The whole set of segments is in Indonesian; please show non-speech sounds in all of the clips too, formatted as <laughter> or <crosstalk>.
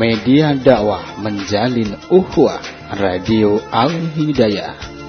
media dakwah menjalin uhwah Radio Al Hidayah.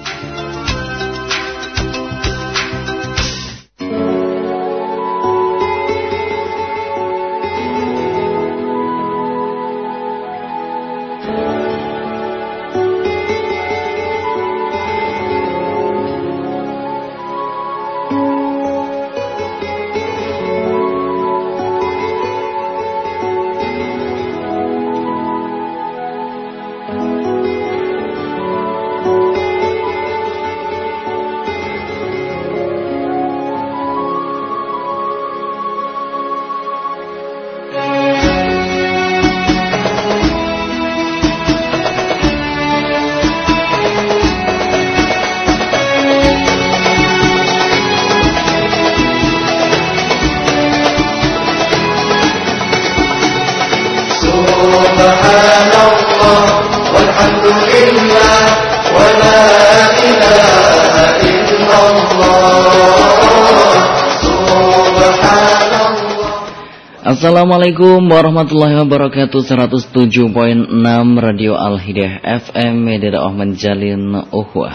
Assalamualaikum warahmatullahi wabarakatuh. 107.6 Radio Al Hidayah FM Media Dakwah Menjalin Uhwah.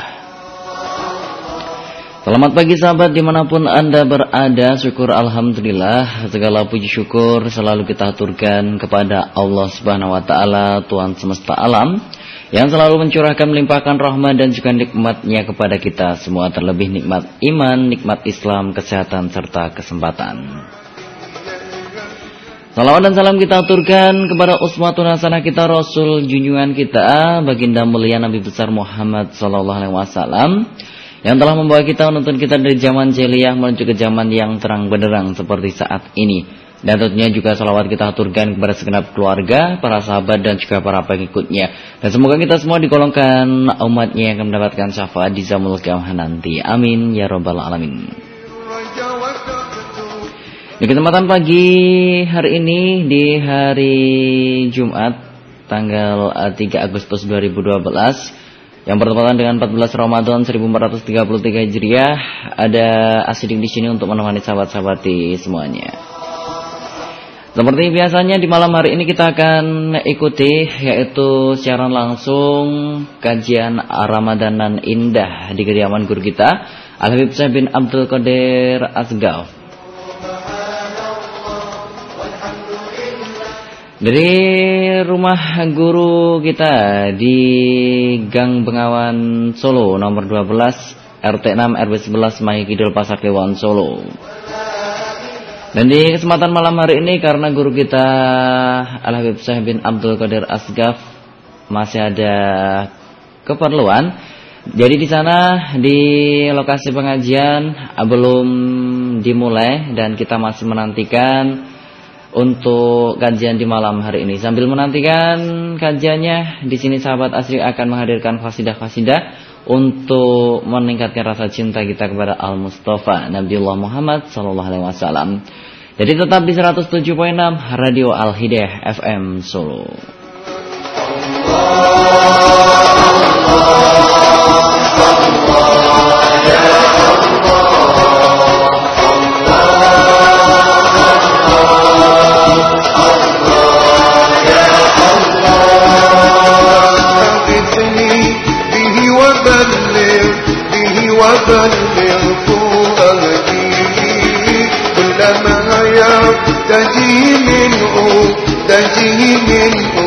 Selamat pagi sahabat di mana pun anda berada. Syukur Alhamdulillah Segala puji syukur selalu kita aturkan kepada Allah Subhanahu Wa Taala Tuhan semesta alam Yang selalu mencurahkan melimpahkan rahmat dan juga nikmatnya kepada kita. Semua terlebih nikmat iman, nikmat Islam, kesehatan serta kesempatan Salawat dan salam kita aturkan kepada uswatun hasanah kita Rasul junjungan kita baginda mulia Nabi besar Muhammad sallallahu alaihi wasallam yang telah membawa kita menuntun kita dari zaman jahiliyah menuju ke zaman yang terang benderang seperti saat ini. Dan tentunya juga salawat kita aturkan kepada segenap keluarga, para sahabat dan juga para pengikutnya. Dan semoga kita semua digolongkan umatnya yang akan mendapatkan syafaat di zamul kiamah nanti. Amin ya robbal alamin. Di kesempatan pagi hari ini di hari Jumat tanggal 3 eh, Agustus 2012 yang bertepatan dengan 14 Ramadan 1433 Hijriah ada asidik di sini untuk menemani sahabat-sahabat di semuanya. Seperti biasanya di malam hari ini kita akan ikuti yaitu siaran langsung kajian Ramadanan Indah di kediaman guru kita Al Habib bin Abdul Qadir Asgaf Dari rumah guru kita di Gang Bengawan Solo nomor 12 RT 6 RW 11 Mahi Kidul Pasar Kliwon Solo. Dan di kesempatan malam hari ini karena guru kita Al Habib Syekh bin Abdul Qadir Asgaf masih ada keperluan. Jadi di sana di lokasi pengajian belum dimulai dan kita masih menantikan untuk kajian di malam hari ini. Sambil menantikan kajiannya, di sini sahabat asri akan menghadirkan fasidah-fasidah untuk meningkatkan rasa cinta kita kepada Al Mustafa Nabiullah Muhammad sallallahu alaihi wasallam. Jadi tetap di 107.6 Radio Al Hidayah FM Solo. بلغت أهدي كلما يرتجي منه تجي منه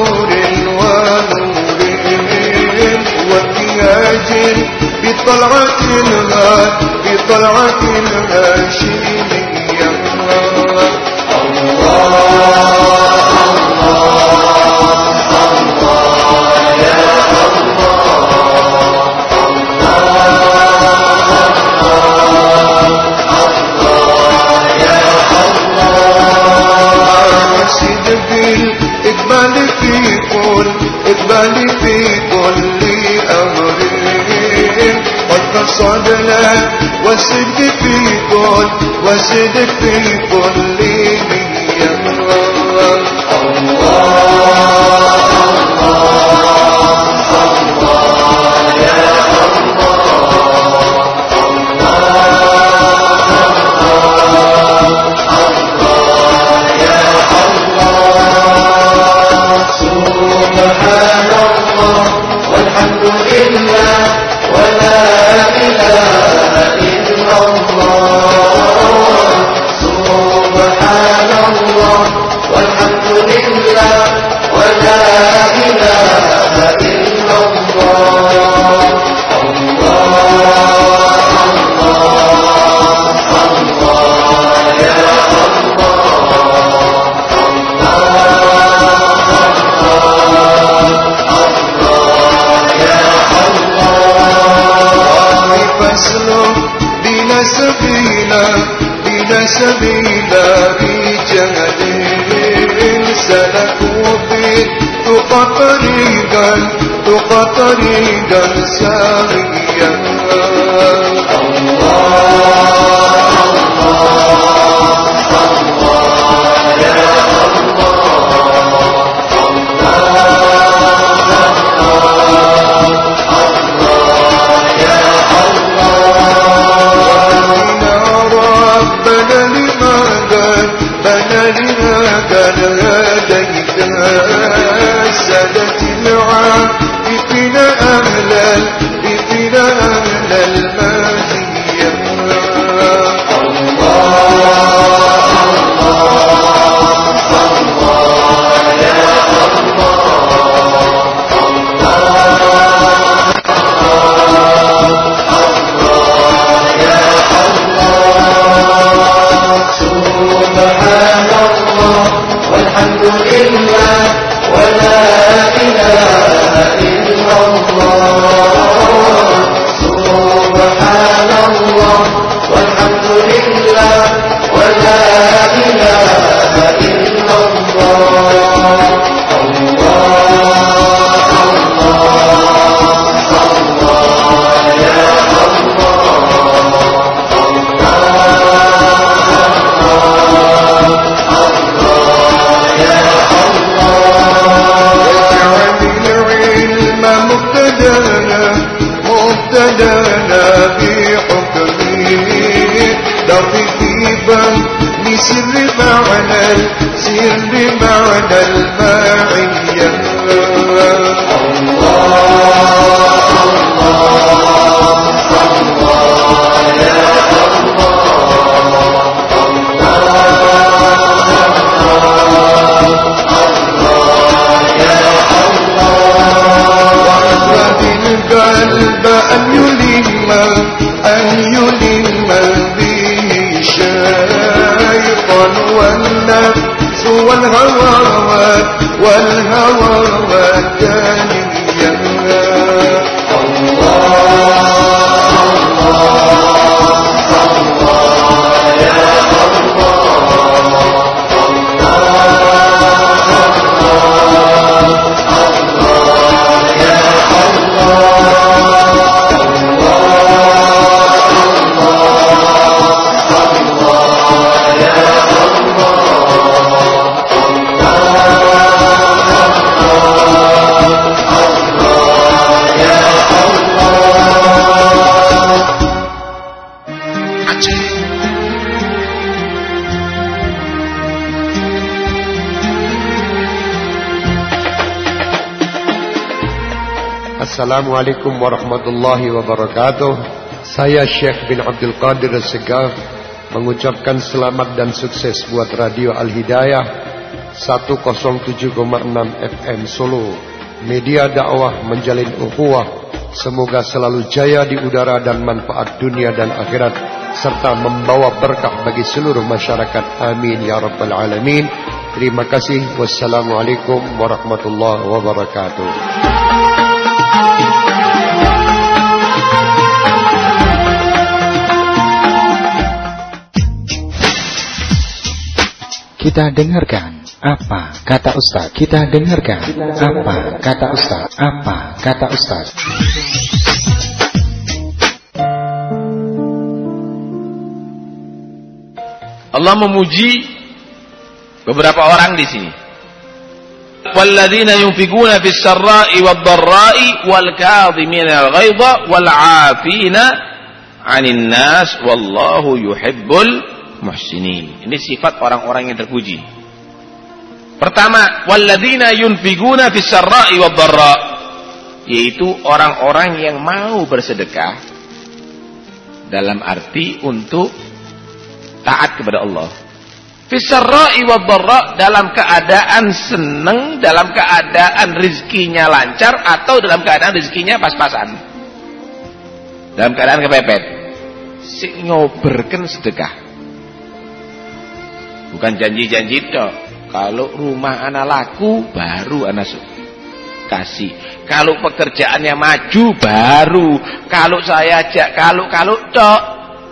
في طلعة الغاشي في طلعة قد قصدنا وسد في كل وسد في كل سبيلا بنا سبيلا طريقا تبقى طريقا سابقا Zir والهوى Assalamualaikum warahmatullahi wabarakatuh. Saya Syekh bin Abdul Qadir Segaf mengucapkan selamat dan sukses buat Radio Al Hidayah 107,6 FM Solo. Media dakwah menjalin ukhuwah semoga selalu jaya di udara dan manfaat dunia dan akhirat serta membawa berkah bagi seluruh masyarakat. Amin ya rabbal alamin. Terima kasih. Wassalamualaikum warahmatullahi wabarakatuh. Kita dengarkan apa kata Ustaz. Kita dengarkan apa kata Ustaz. Apa kata Ustaz. Allah memuji beberapa orang di sini. Walladzina yunfikuna fis sarra'i wad dharra'i wal kadhimina al ghaidha wal 'afina 'anil nas. Ini sifat orang-orang yang terpuji. Pertama, walladzina yunfiguna fis sarra'i wad dharra, yaitu orang-orang yang mau bersedekah dalam arti untuk taat kepada Allah. Fis sarra'i wad dharra dalam keadaan senang, dalam keadaan rizkinya lancar atau dalam keadaan rizkinya pas-pasan. Dalam keadaan kepepet. Sing ngoberken sedekah. Bukan janji-janji dok. Kalau rumah anak laku, baru anak kasih. Kalau pekerjaannya maju, baru. Kalau saya ajak, kalau-kalau dok.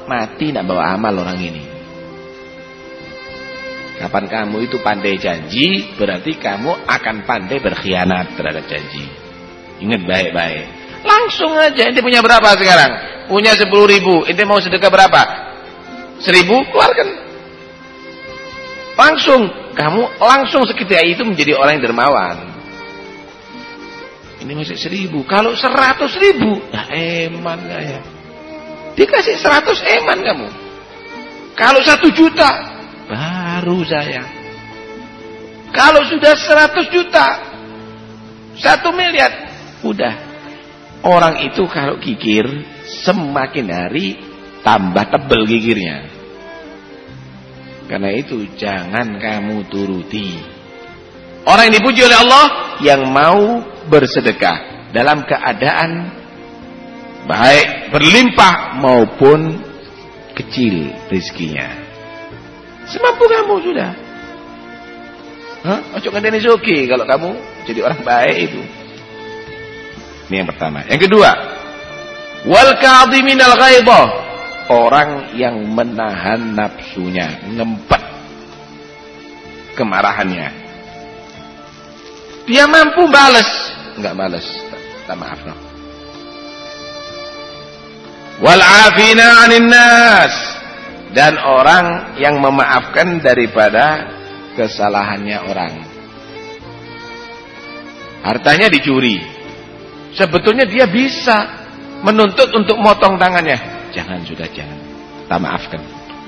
Mati nak bawa amal orang ini. Kapan kamu itu pandai janji, berarti kamu akan pandai berkhianat terhadap janji. Ingat baik-baik. Langsung aja, ente punya berapa sekarang? Punya sepuluh ribu, ente mau sedekah berapa? Seribu, keluarkan. Langsung kamu langsung seketika itu menjadi orang yang dermawan. Ini masih seribu. Kalau seratus ribu, ya eman gak ya? Dikasih seratus eman kamu. Kalau satu juta, baru saya. Kalau sudah seratus juta, satu miliar, udah. Orang itu kalau gigir, semakin hari tambah tebel gigirnya. Karena itu jangan kamu turuti. Orang yang dipuji oleh Allah yang mau bersedekah dalam keadaan baik berlimpah maupun kecil rezekinya. Semampu kamu sudah. Hah? Ojo ngandani zoki kalau kamu jadi orang baik itu. Ini yang pertama. Yang kedua, wal kadhiminal orang yang menahan nafsunya, ngempet kemarahannya. Dia mampu balas, enggak balas, tak maaf no. Wal afina 'anil nas dan orang yang memaafkan daripada kesalahannya orang. Hartanya dicuri. Sebetulnya dia bisa menuntut untuk motong tangannya. Jangan sudah jangan. Tak maafkan.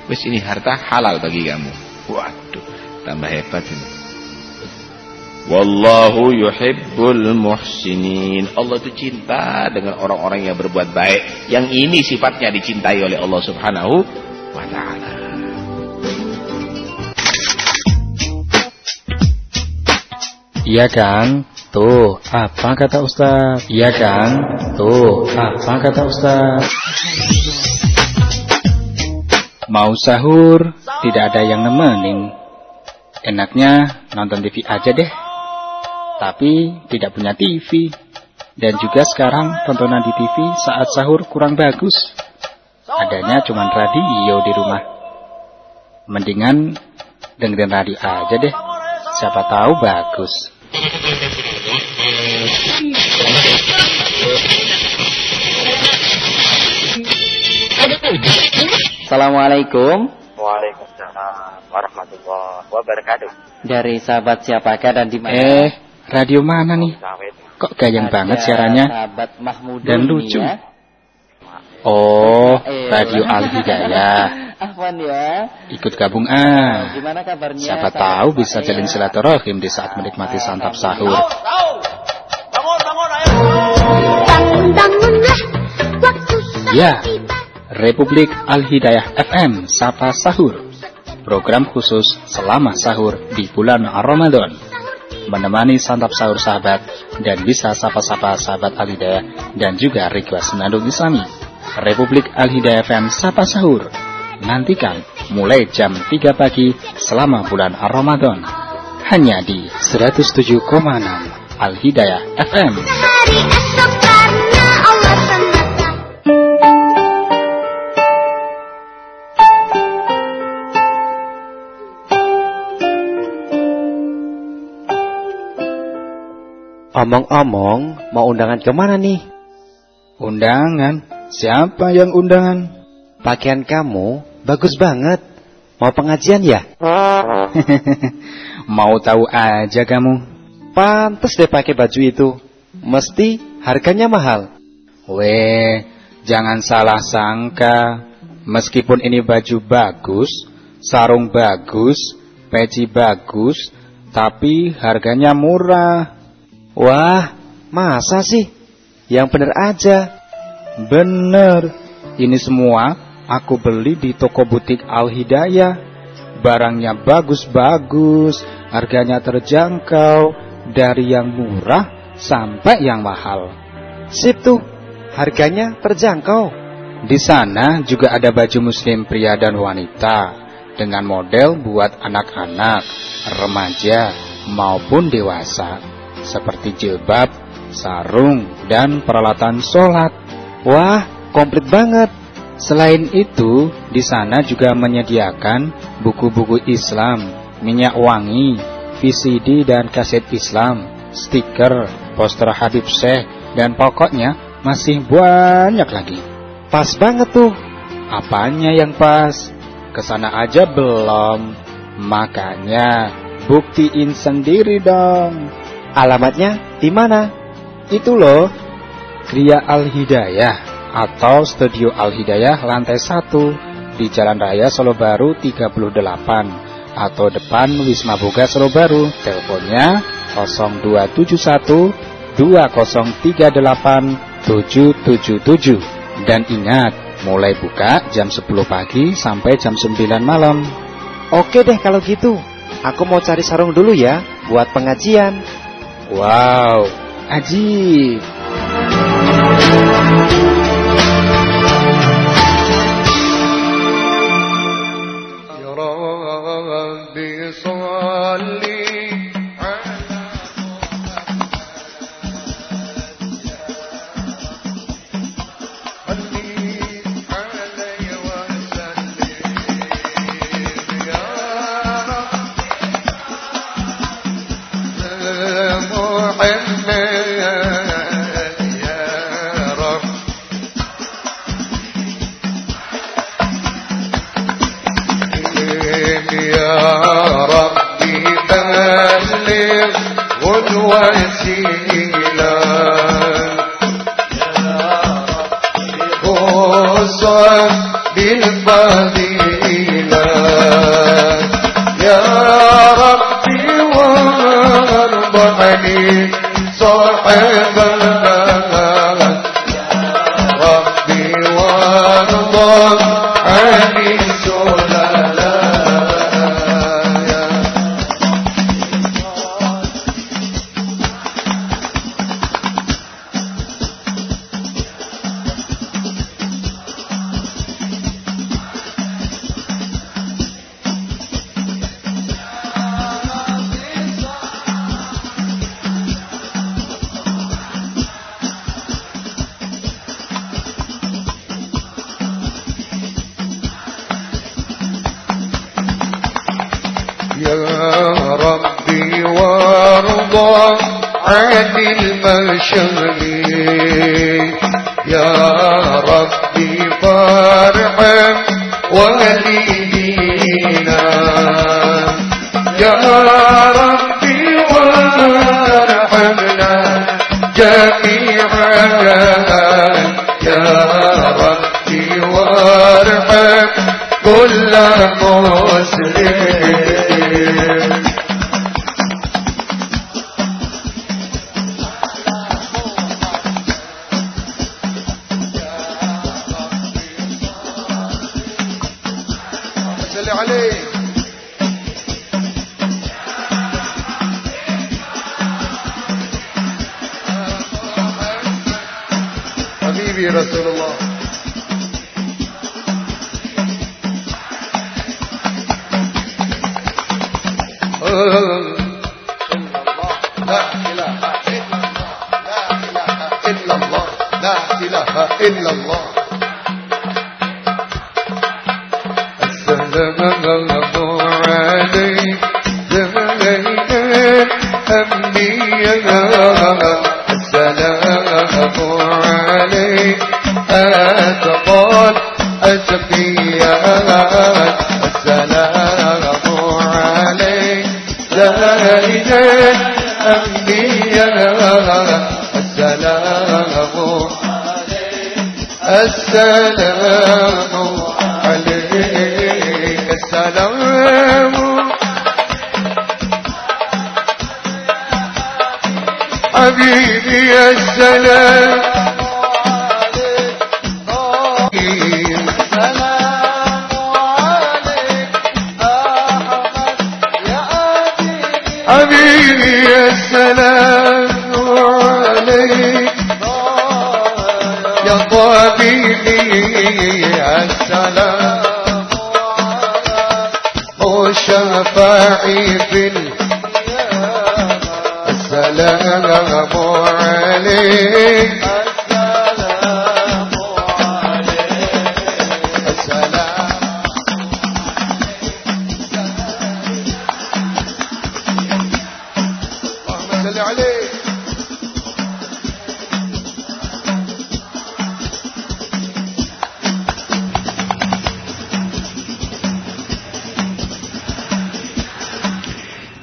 Wis ini harta halal bagi kamu. Waduh, tambah hebat ini. Wallahu yuhibbul muhsinin. Allah itu cinta dengan orang-orang yang berbuat baik. Yang ini sifatnya dicintai oleh Allah Subhanahu Iya kan? Tuh, apa kata Ustaz? Iya kan? Tuh, apa kata Ustaz? Mau sahur, tidak ada yang nemenin. Enaknya nonton TV aja deh. Tapi tidak punya TV. Dan juga sekarang tontonan di TV saat sahur kurang bagus. Adanya cuma radio di rumah. Mendingan dengerin radio aja deh. Siapa tahu bagus. Assalamualaikum. Waalaikumsalam warahmatullahi wabarakatuh. Dari sahabat siapakah dan di mana? Eh, radio mana nih? Kok gayang banget siarannya? Sahabat Mahmudun Dan lucu. ya. Oh, Eh, radio Al Hidayah. Afwan ya. Ikut gabung ah. Gimana kabarnya? Siapa tahu bisa saya? jalin silaturahim di saat menikmati santap sahur. Bangun-bangunlah waktu sahur Ya. Republik Al Hidayah FM Sapa Sahur. Program khusus selama sahur di bulan Ramadan. menemani santap sahur sahabat dan bisa sapa-sapa sahabat Al-Hidayah dan juga request senandung islami. Republik Al-Hidayah FM Sapa Sahur. Nantikan mulai jam 3 pagi selama bulan Ramadan. Hanya di 107,6 Al-Hidayah FM. Hari esok karena Allah semata Omong-omong, mau undangan ke mana nih? Undangan? Siapa yang undangan? Pakaian kamu bagus banget. Mau pengajian ya? <laughs> Mau tahu aja kamu? Pantes deh pakai baju itu. Mesti harganya mahal. Weh, jangan salah sangka. Meskipun ini baju bagus, sarung bagus, peci bagus, tapi harganya murah. Wah, masa sih? Yang bener aja. Bener, ini semua aku beli di toko butik Al-Hidayah. Barangnya bagus-bagus, harganya terjangkau, dari yang murah sampai yang mahal. Sip tuh, harganya terjangkau. Di sana juga ada baju muslim pria dan wanita dengan model buat anak-anak, remaja maupun dewasa seperti jilbab, sarung, dan peralatan sholat. Wah, komplit banget. Selain itu, di sana juga menyediakan buku-buku Islam, minyak wangi, VCD dan kaset Islam, stiker, poster Habib Syekh, dan pokoknya masih banyak lagi. Pas banget tuh. Apanya yang pas? Ke sana aja belum. Makanya buktiin sendiri dong. Alamatnya di mana? Itu loh, Gria Al-Hidayah atau Studio Al-Hidayah lantai 1 di Jalan Raya Solo Baru 38 atau depan Wisma Boga Solo Baru. Teleponnya 0271 2038 777. Dan ingat, mulai buka jam 10 pagi sampai jam 9 malam. Oke deh kalau gitu. Aku mau cari sarung dulu ya buat pengajian. Wow, ajib.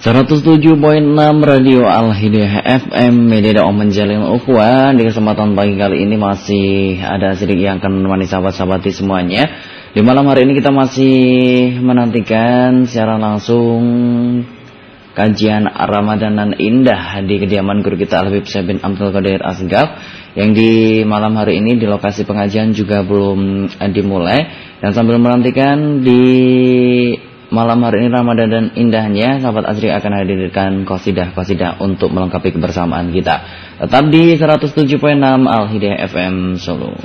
107.6 Radio Al-Hidayah FM Media Da'wah Menjalin Ukhuwah Di kesempatan pagi kali ini masih ada sedikit yang akan menemani sahabat-sahabati semuanya. Di malam hari ini kita masih menantikan secara langsung Kajian Ramadan dan Indah di kediaman guru kita Al-Habib bin Abdul Qadir Asgaf Yang di malam hari ini di lokasi pengajian juga belum dimulai. Dan sambil menantikan di Malam hari ini Ramadan dan indahnya sahabat Azri akan hadirkan qasidah-qasidah untuk melengkapi kebersamaan kita. Tetap di 107.6 Al Hidayah FM Solo.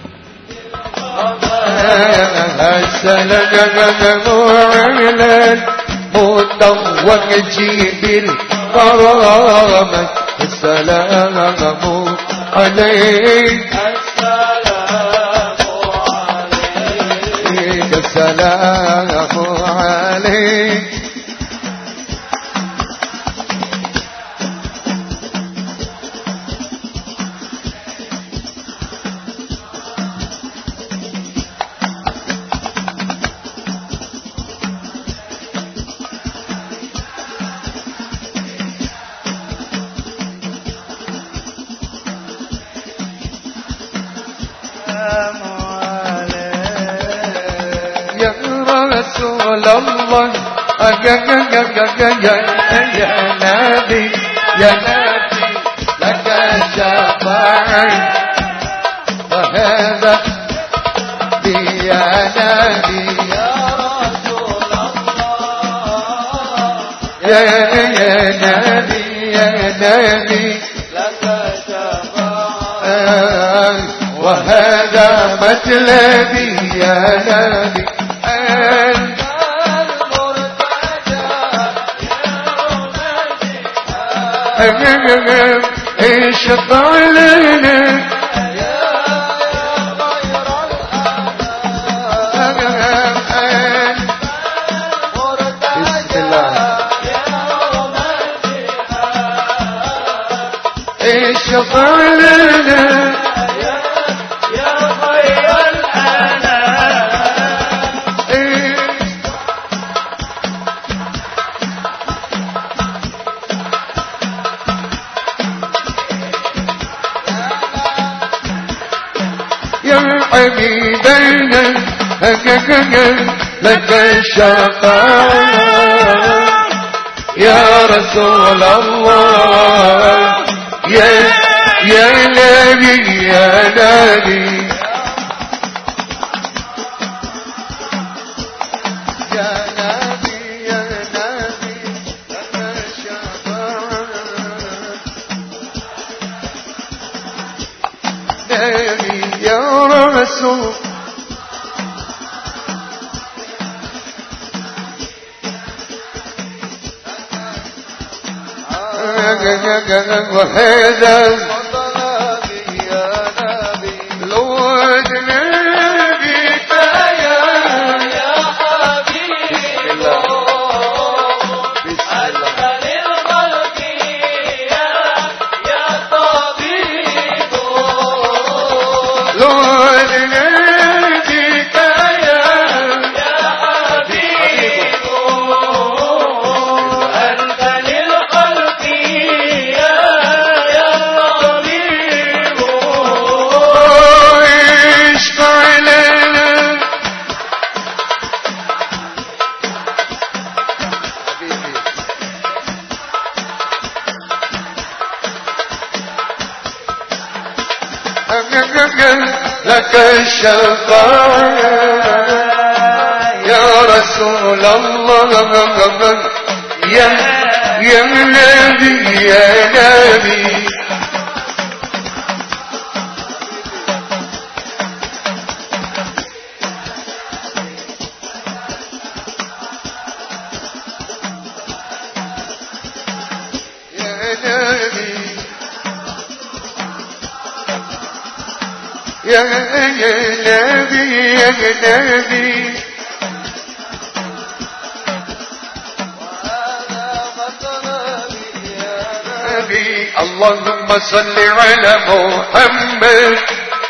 مطوق جيب الكرامة السلام عليك يا نبي يا نبي لك شفاعي وهذا بي يا نبي يا رسول الله يا نبي يا نبي لك شفاعي وهذا مطلبي يا نبي. المرتجى ايش طالنا لك الشفاعة يا رسول الله يا يا نبي يا نبي. وهذا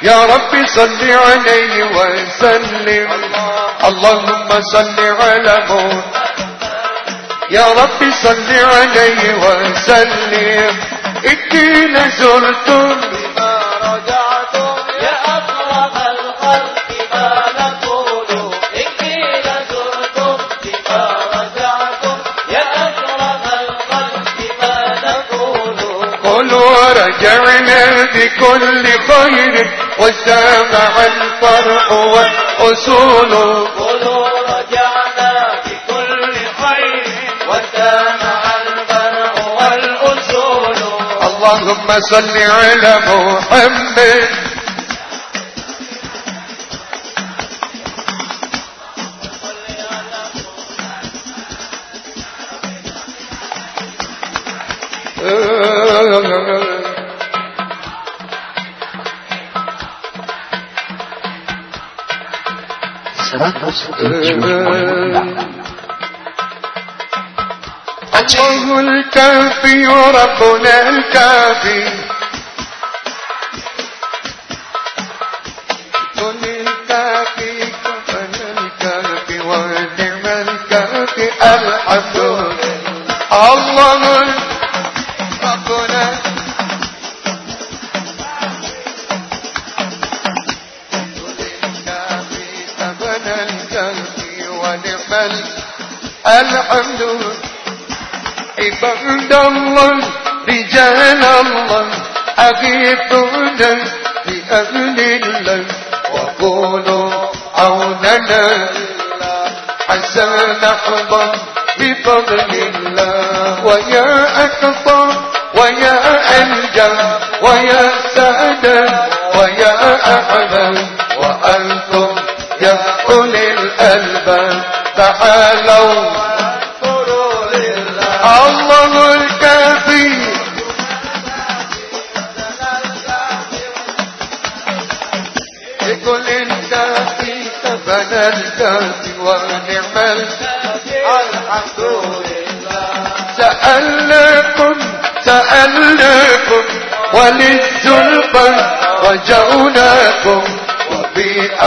يا رب صل عليه وسلم. اللهم صل على محمد. يا رب صل عليه وسلم. إني لزرتم قلوا رجعنا بكل خير وسامع الفرع والأصول قلوا رجعنا بكل خير وسامع الفرع والأصول اللهم صل على محمد. الله الكافي وربنا الكافي بفضل الله. ويا أكبر ويا أنجى ويا سادة ويا أعلم وأنتم يا أولي الألباب. تعالوا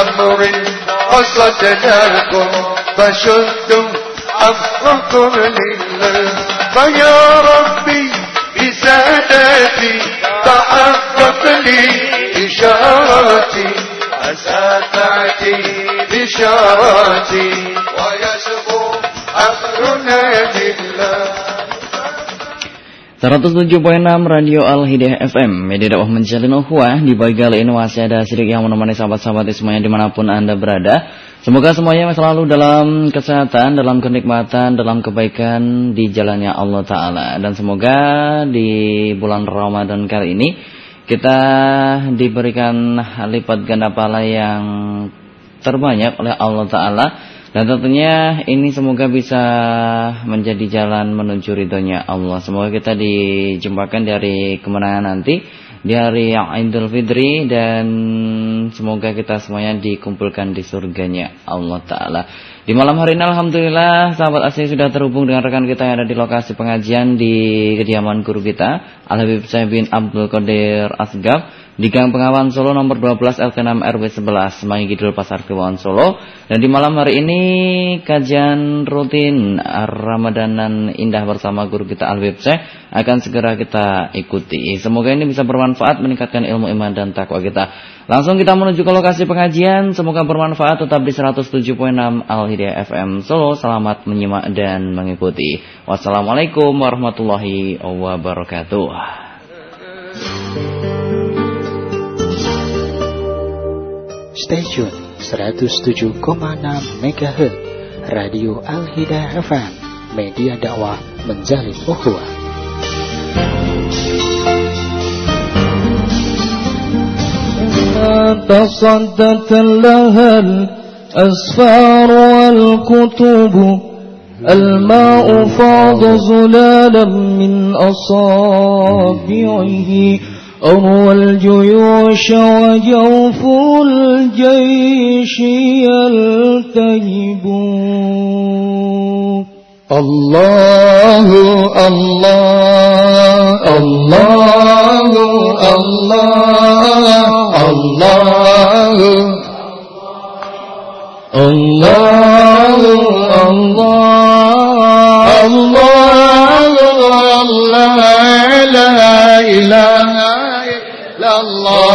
أمر قصدناكم فشدوا أمركم لله. فيا ربي بسادتي تحقق لي إشاراتي. أساتعتي بشاراتي 107.6 Radio Al Hidayah FM Media dakwah menjalin ukhuwah Di pagi kali ini masih ada sidik yang menemani sahabat-sahabat semuanya di mana pun anda berada. Semoga semuanya selalu dalam kesehatan, dalam kenikmatan, dalam kebaikan di jalannya Allah Ta'ala. Dan semoga di bulan Ramadan kali ini kita diberikan lipat ganda pahala yang terbanyak oleh Allah Ta'ala dan tentunya ini semoga bisa menjadi jalan menuju ridhonya Allah. Semoga kita dijumpakan dari kemenangan nanti di hari yang Idul Fitri dan semoga kita semuanya dikumpulkan di surganya Allah Ta'ala. Di malam hari ini Alhamdulillah sahabat asli sudah terhubung dengan rekan kita yang ada di lokasi pengajian di kediaman guru kita Al-Habib bin Abdul Qadir Asgab di Gang Pengawan Solo nomor 12 LT6 RW 11 Semanggi Kidul Pasar Kliwon Solo. Dan di malam hari ini kajian rutin Ramadanan Indah bersama guru kita Al Syekh akan segera kita ikuti. Semoga ini bisa bermanfaat meningkatkan ilmu iman dan takwa kita. Langsung kita menuju ke lokasi pengajian. Semoga bermanfaat tetap di 107.6 Al Hidayah FM Solo. Selamat menyimak dan mengikuti. Wassalamualaikum warahmatullahi wabarakatuh Stasiun 107,6 MHz Radio Al-Hidayah FM Media dakwah menjalin ukhuwah تصدت لها الأسفار والكتب الماء فاض زلالا من أصابعه أروى الجيوش وجوف الجيش يلتهب الله الله الله الله الله الله. الله الله لا إله إلا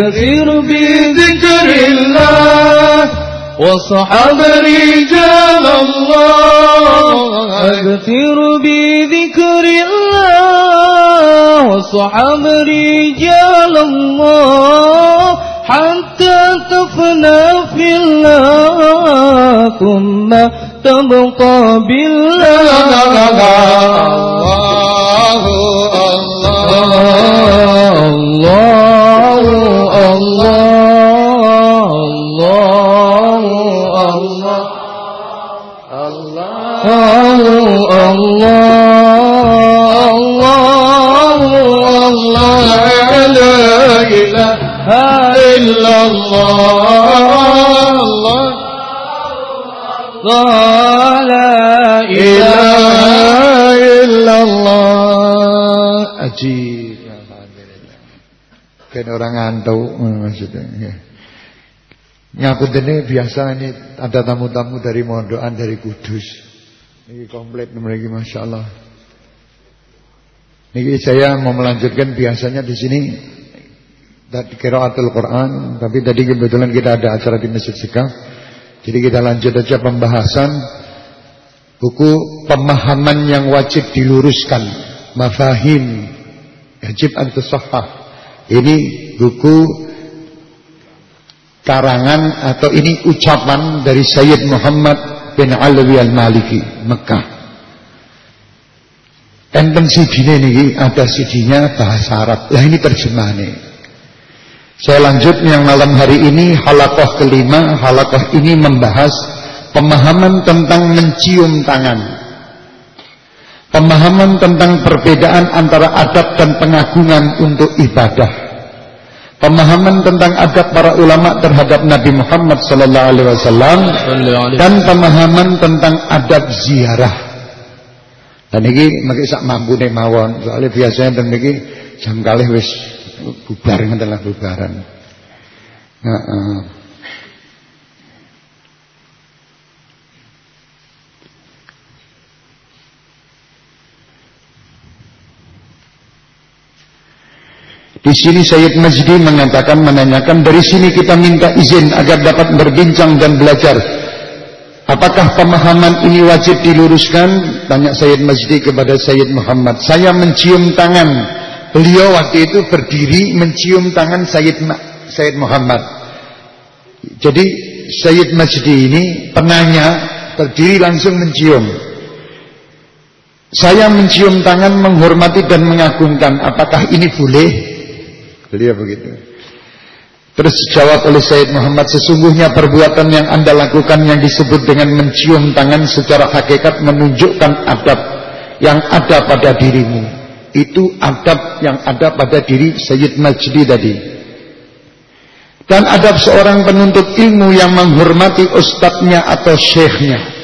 أكثر بذكر الله وصحب رجال الله. أكثر بذكر الله وصحب رجال الله. حتى تفنى في الله ثم تبقى بالله. الله. الله الله الله لا إله إلا الله لا إله إلا الله Ajib Alhamdulillah Kan orang ngantuk eh, maksudnya ya. Nyakut ini biasa ini ada tamu-tamu dari mondokan dari Kudus. Ini komplit lagi Masya Allah. Ini saya mau melanjutkan biasanya di sini tadi kiraatul Quran, tapi tadi kebetulan kita ada acara di Masjid Sekaf. Jadi kita lanjut aja pembahasan buku pemahaman yang wajib diluruskan, mafahim wajib antusahhah. Ini buku karangan atau ini ucapan dari Sayyid Muhammad bin Alawi al-Maliki Mekah. Enten CD ini ada CD-nya bahasa Arab. Lah ini terjemahannya. Saya lanjut yang malam hari ini halakoh kelima. Halakoh ini membahas pemahaman tentang mencium tangan. Pemahaman tentang perbedaan antara adab dan pengagungan untuk ibadah. Pemahaman tentang adab para ulama terhadap Nabi Muhammad sallallahu alaihi wasallam dan pemahaman tentang adab ziarah. Dan ini mungkin sak mampu nih mawon. Soalnya biasanya dan ini jam kali wis bubar adalah bubaran. Nah, Di sini Sayyid Majdi mengatakan menanyakan dari sini kita minta izin agar dapat berbincang dan belajar. Apakah pemahaman ini wajib diluruskan? Tanya Sayyid Majdi kepada Sayyid Muhammad. Saya mencium tangan beliau waktu itu berdiri mencium tangan Sayyid Ma Sayyid Muhammad. Jadi Sayyid Majdi ini penanya berdiri langsung mencium. Saya mencium tangan menghormati dan mengagungkan. Apakah ini boleh? Beliau begitu. Terus dijawab oleh Sayyid Muhammad Sesungguhnya perbuatan yang anda lakukan Yang disebut dengan mencium tangan Secara hakikat menunjukkan adab Yang ada pada dirimu. Itu adab yang ada pada diri Sayyid Majdi tadi. Dan adab seorang penuntut ilmu Yang menghormati ustadznya atau syekhnya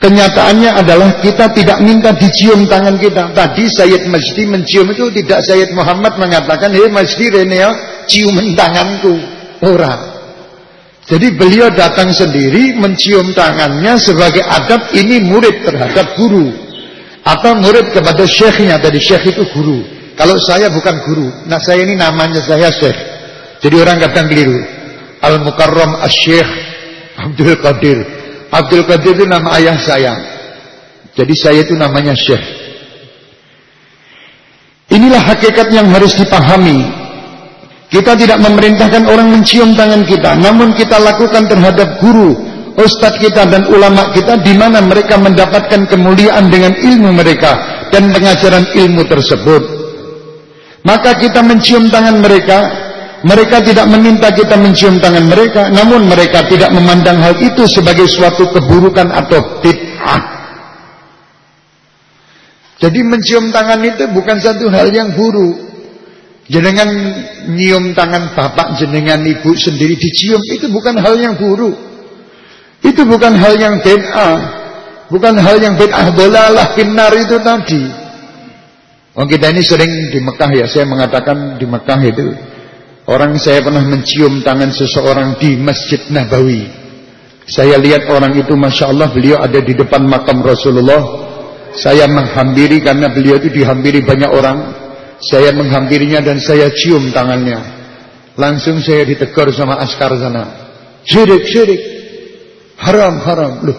Kenyataannya adalah kita tidak minta dicium tangan kita. Tadi Sayyid Majdi mencium itu tidak Sayyid Muhammad mengatakan, "Hei Majdi Reneo, cium tanganku." Ora. Jadi beliau datang sendiri mencium tangannya sebagai adab ini murid terhadap guru atau murid kepada syekhnya. Tadi syekh itu guru. Kalau saya bukan guru, nah saya ini namanya saya syekh. Jadi orang kadang keliru. Al-Mukarram Asy-Syekh Abdul Qadir Abdul Qadir itu nama ayah saya. Jadi saya itu namanya Syekh. Inilah hakikat yang harus dipahami. Kita tidak memerintahkan orang mencium tangan kita, namun kita lakukan terhadap guru, ustadz kita dan ulama kita di mana mereka mendapatkan kemuliaan dengan ilmu mereka dan pengajaran ilmu tersebut. Maka kita mencium tangan mereka mereka tidak meminta kita mencium tangan mereka, namun mereka tidak memandang hal itu sebagai suatu keburukan atau bid'ah. Jadi mencium tangan itu bukan satu hal yang buruk. Jenengan nyium tangan bapak, jenengan ibu sendiri dicium itu bukan hal yang buruk. Itu bukan hal yang bid'ah. Bukan hal yang bid'ah dolalah finnar itu tadi. Oh kita ini sering di Mekah ya, saya mengatakan di Mekah itu Orang saya pernah mencium tangan seseorang di Masjid Nabawi. Saya lihat orang itu Masya Allah beliau ada di depan makam Rasulullah. Saya menghampiri karena beliau itu dihampiri banyak orang. Saya menghampirinya dan saya cium tangannya. Langsung saya ditegur sama askar sana. Syirik, syirik. Haram, haram. Loh,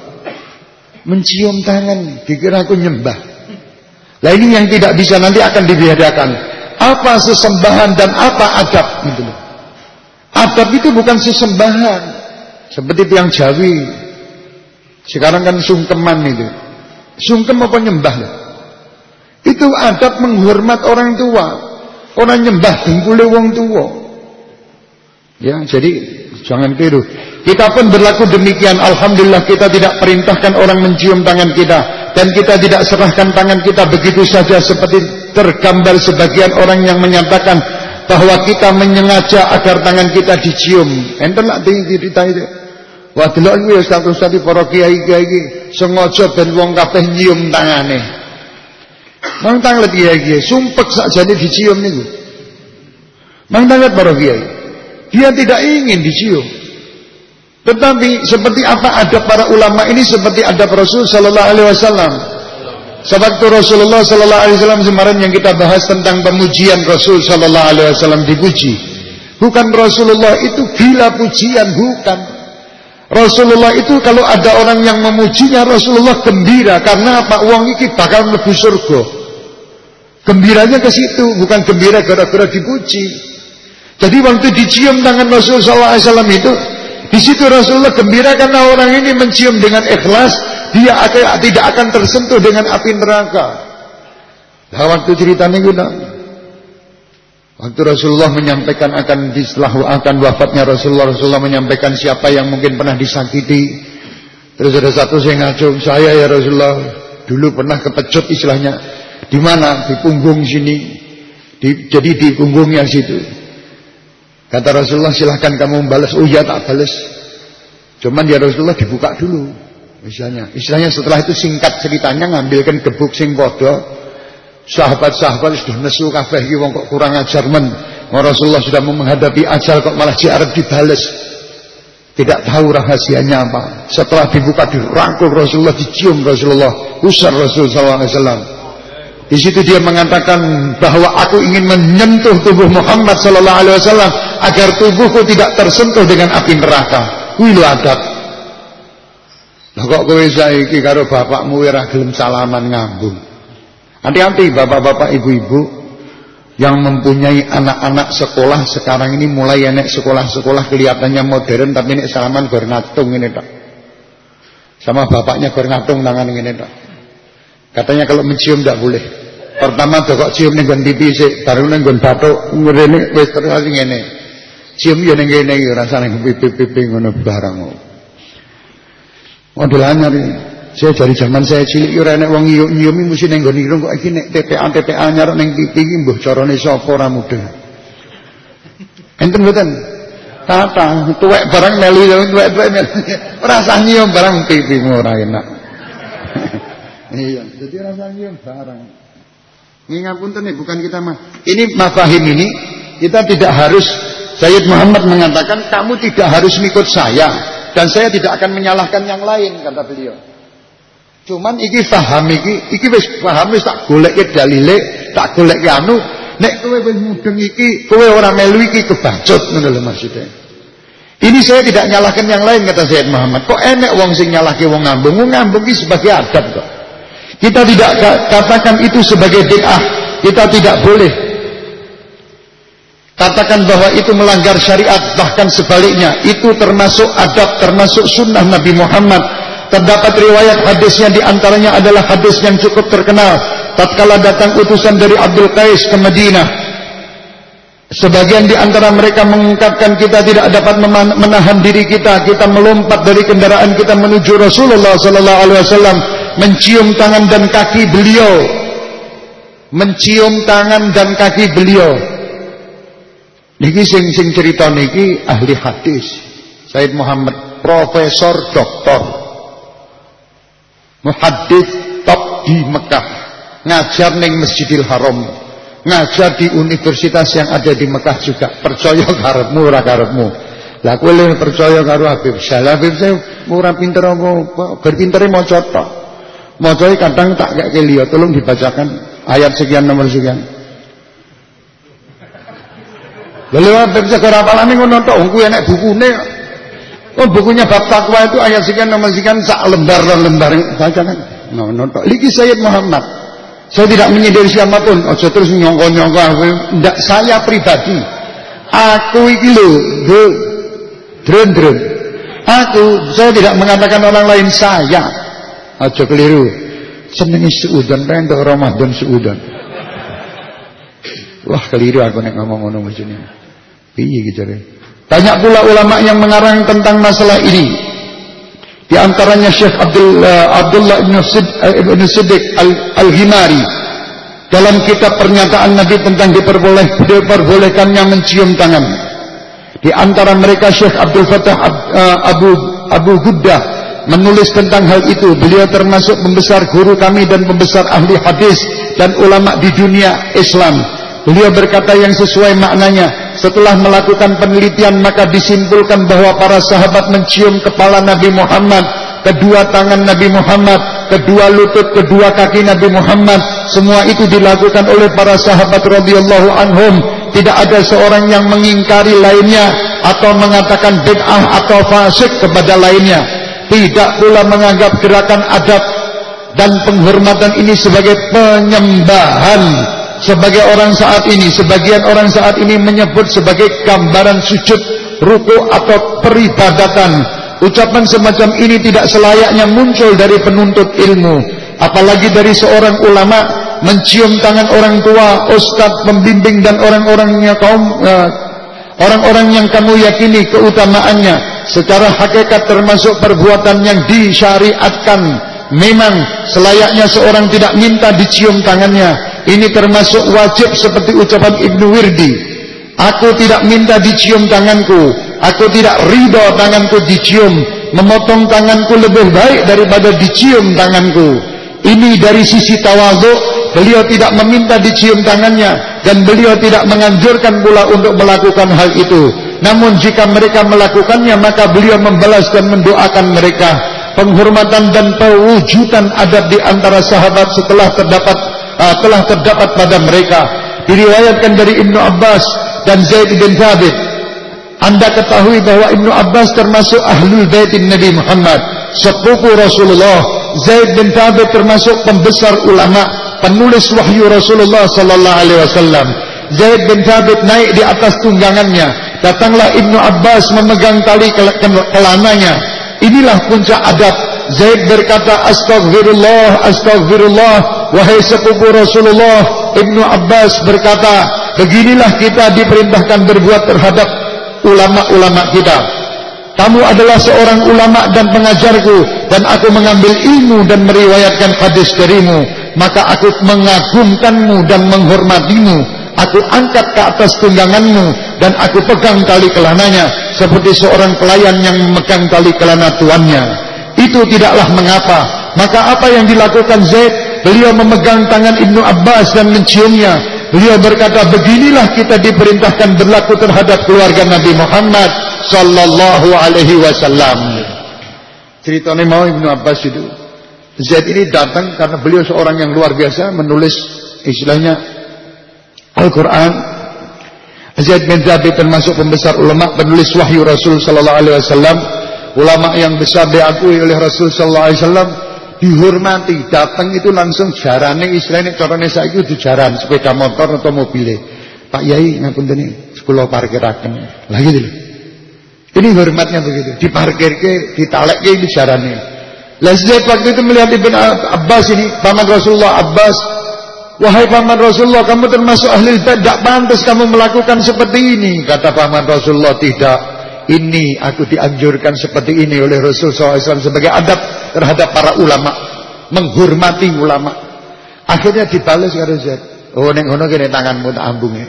mencium tangan. Dikira aku nyembah. Lah ini yang tidak bisa nanti akan dibiadakan apa sesembahan dan apa adab gitu loh. Adab itu bukan sesembahan. Seperti tiang Jawi. Sekarang kan sungkeman itu. Sungkem apa nyembah loh. Itu adab menghormat orang tua. Orang nyembah dengkule wong tua. Ya, jadi jangan tiru. Kita pun berlaku demikian. Alhamdulillah kita tidak perintahkan orang mencium tangan kita dan kita tidak serahkan tangan kita begitu saja seperti tergambar sebagian orang yang menyatakan bahwa kita menyengaja agar tangan kita dicium. Enten lak cerita itu. Wah delok iki ya ustaz-ustaz para kiai-kiai iki sengaja ben wong kabeh nyium tangane. Mang tangan kiai-kiai sumpek sakjane dicium niku. Mang tangan para kiai. Dia tidak ingin dicium. Tetapi seperti apa adab para ulama ini seperti adab Rasul sallallahu alaihi wasallam. Sewaktu Rasulullah Sallallahu Alaihi Wasallam kemarin yang kita bahas tentang pemujian Rasul Sallallahu Alaihi Wasallam dipuji, bukan Rasulullah itu gila pujian, bukan. Rasulullah itu kalau ada orang yang memujinya Rasulullah gembira karena apa? Uang ini bakal lebih surga. Gembiranya ke situ, bukan gembira gara-gara dipuji. Jadi waktu dicium tangan Rasulullah SAW itu, di situ Rasulullah gembira karena orang ini mencium dengan ikhlas dia akan, tidak akan tersentuh dengan api neraka. Nah, waktu ceritanya guna. Waktu Rasulullah menyampaikan akan setelah akan wafatnya Rasulullah, Rasulullah menyampaikan siapa yang mungkin pernah disakiti. Terus ada satu saya ngacung, saya ya Rasulullah dulu pernah kepecut istilahnya. Di mana? Di punggung sini. Di, jadi di punggungnya situ. Kata Rasulullah silahkan kamu membalas. Oh ya tak balas. Cuman ya Rasulullah dibuka dulu. Misalnya, istilahnya setelah itu singkat ceritanya ngambilkan gebuk sing padha. Sahabat-sahabat sudah nesu kabeh iki wong kok kurang ajar men. Rasulullah sudah menghadapi ajal kok malah diarep dibales. Tidak tahu rahasianya apa. Setelah dibuka dirangkul Rasulullah, dicium Rasulullah, usar Rasulullah SAW. Di situ dia mengatakan bahwa aku ingin menyentuh tubuh Muhammad sallallahu alaihi wasallam agar tubuhku tidak tersentuh dengan api neraka. Lho adab. Lah kok kowe saiki karo bapakmu ora gelem salaman ngambung. Hati-hati bapak-bapak ibu-ibu yang mempunyai anak-anak sekolah sekarang ini mulai enek sekolah-sekolah kelihatannya modern tapi ini salaman gor ngatung ini tak. Sama bapaknya gor ngatung tangan ini tak. Katanya kalau mencium tidak boleh. Pertama tuh kok cium nih gon pipi sih, baru nih gon batuk ngene wis terus ngene. Cium ya ning kene iki rasane pipi-pipi ngono barang. Model anyar ini. Saya dari zaman saya cilik ora enek wong nyium-nyiumi mesti ning nggon irung kok iki nek TPA TPA nyarok ning pipi iki mbuh carane sapa ora mudeng. Enten mboten? Tata, tuwek barang melu tuwek-tuwek melu. <laughs> Ora usah nyium barang pipimu ora enak. <laughs> Iya, jadi rasa nyium barang. Ngapunten nih, bukan kita mah. Ini mafahim ini kita tidak harus Sayyid Muhammad mengatakan kamu tidak harus mengikut saya dan saya tidak akan menyalahkan yang lain kata beliau. Cuman iki paham iki, iki wis paham wis tak goleke dalile, tak goleke anu, nek kowe wis mudeng iki, kowe ora melu iki kebacut ngono lho maksudnya. Ini saya tidak nyalahkan yang lain kata Sayyid Muhammad. Kok enek wong sing nyalahke wong ngambung? Wong ngambung iki sebagai adab kok. Kita tidak katakan itu sebagai bid'ah. Kita tidak boleh katakan bahwa itu melanggar syariat. Bahkan sebaliknya, itu termasuk adab, termasuk sunnah Nabi Muhammad. Terdapat riwayat hadisnya di antaranya adalah hadis yang cukup terkenal. Tatkala datang utusan dari Abdul Qais ke Madinah. Sebagian di antara mereka mengungkapkan kita tidak dapat menahan diri kita, kita melompat dari kendaraan kita menuju Rasulullah sallallahu alaihi wasallam mencium tangan dan kaki beliau mencium tangan dan kaki beliau niki sing sing cerita niki ahli hadis. Said Muhammad profesor doktor. Muhaddis top di Mekah. Ngajar neng Masjidil Haram. Ngajar di universitas yang ada di Mekah juga. Percaya karepmu ora karepmu. Lah kowe percaya karo Habib Salah Habib saya ora pinter apa berpintere maca tok. Kadang tak kayak kelio, tolong dibacakan ayat sekian nomor sekian. Lalu apa bisa kerapalane ngono tok, kuwi enek bukune. Oh bukunya bab takwa itu ayat sekian nomor sekian sak lembar dan lembar bacakan. No, no, tok. Liki Sayyid Muhammad. Saya tidak menyindir siapa pun. Ojo terus nyongko-nyongko. Ndak saya pribadi. Aku iki lho, dren-dren. Aku, saya tidak mengatakan orang lain saya. Aja keliru. Senengi seudon rendok Ramadan seudon. Wah keliru aku nek ngomong ngono macamnya. Piye gitu Banyak pula ulama yang mengarang tentang masalah ini. Di antaranya Syekh Abdul uh, Abdullah ibn, Sid, uh, Siddiq Al-Himari dalam kitab pernyataan Nabi tentang diperboleh, diperbolehkannya mencium tangan. Di antara mereka Syekh Abdul Fatah Ab, uh, Abu Abu menulis tentang hal itu. Beliau termasuk pembesar guru kami dan pembesar ahli hadis dan ulama di dunia Islam. Beliau berkata yang sesuai maknanya. Setelah melakukan penelitian maka disimpulkan bahwa para sahabat mencium kepala Nabi Muhammad, kedua tangan Nabi Muhammad, kedua lutut, kedua kaki Nabi Muhammad. Semua itu dilakukan oleh para sahabat radhiyallahu anhum. Tidak ada seorang yang mengingkari lainnya atau mengatakan bid'ah atau fasik kepada lainnya tidak pula menganggap gerakan adab dan penghormatan ini sebagai penyembahan sebagai orang saat ini sebagian orang saat ini menyebut sebagai gambaran sujud ruku atau peribadatan. Ucapan semacam ini tidak selayaknya muncul dari penuntut ilmu. Apalagi dari seorang ulama mencium tangan orang tua ustadz pembimbing dan orang-orangnya kaum uh, orang-orang yang kamu yakini keutamaannya. Secara hakikat termasuk perbuatan yang disyariatkan. Memang selayaknya seorang tidak minta dicium tangannya ini termasuk wajib seperti ucapan Ibnu Wirdi. Aku tidak minta dicium tanganku. Aku tidak ridho tanganku dicium. Memotong tanganku lebih baik daripada dicium tanganku. Ini dari sisi tawaduk beliau tidak meminta dicium tangannya dan beliau tidak menganjurkan pula untuk melakukan hal itu. Namun jika mereka melakukannya maka beliau membalas dan mendoakan mereka. Penghormatan dan pewujudan adab di antara sahabat setelah terdapat uh, telah terdapat pada mereka. Diriwayatkan dari Ibnu Abbas dan Zaid bin Thabit. Anda ketahui bahwa Ibnu Abbas termasuk ahlul baitin Nabi Muhammad, sepupu Rasulullah. Zaid bin Thabit termasuk pembesar ulama, penulis wahyu Rasulullah sallallahu alaihi wasallam. Zaid bin Thabit naik di atas tunggangannya. Datanglah Ibnu Abbas memegang tali kelananya. Inilah puncak adab. Zaid berkata, Astagfirullah, Astagfirullah. Wahai sepupu Rasulullah. Ibnu Abbas berkata, beginilah kita diperintahkan berbuat terhadap ulama-ulama kita. Kamu adalah seorang ulama dan pengajarku dan aku mengambil ilmu dan meriwayatkan hadis darimu, maka aku mengagumkanmu dan menghormatimu. Aku angkat ke atas tungganganmu dan aku pegang tali kelananya seperti seorang pelayan yang memegang tali kelana tuannya. Itu tidaklah mengapa. Maka apa yang dilakukan Zaid? Beliau memegang tangan Ibnu Abbas dan menciumnya Beliau berkata, beginilah kita diperintahkan berlaku terhadap keluarga Nabi Muhammad sallallahu alaihi wasallam. Ceritanya mau Ibnu Abbas itu. Zaid ini datang karena beliau seorang yang luar biasa menulis istilahnya Al-Quran. Zaid bin Thabit termasuk pembesar ulama penulis wahyu Rasul sallallahu alaihi wasallam. Ulama yang besar diakui oleh Rasul sallallahu alaihi wasallam dihormati datang itu langsung jarane istilahnya carane saiki itu jaran sepeda motor atau mobil Pak Yai ngapunten sekolah parkiraken. Lagi gitu ini hormatnya begitu. Diparkir ke ditalek ke itu jarane. Lah waktu itu melihat Ibn Abbas ini paman Rasulullah Abbas Wahai paman Rasulullah, kamu termasuk ahli bait, tidak pantas kamu melakukan seperti ini. Kata paman Rasulullah, tidak. Ini aku dianjurkan seperti ini oleh Rasul SAW sebagai adab terhadap para ulama, menghormati ulama. Akhirnya dibalas karo Zaid. Oh neng ngono kene tanganmu tak ambunge.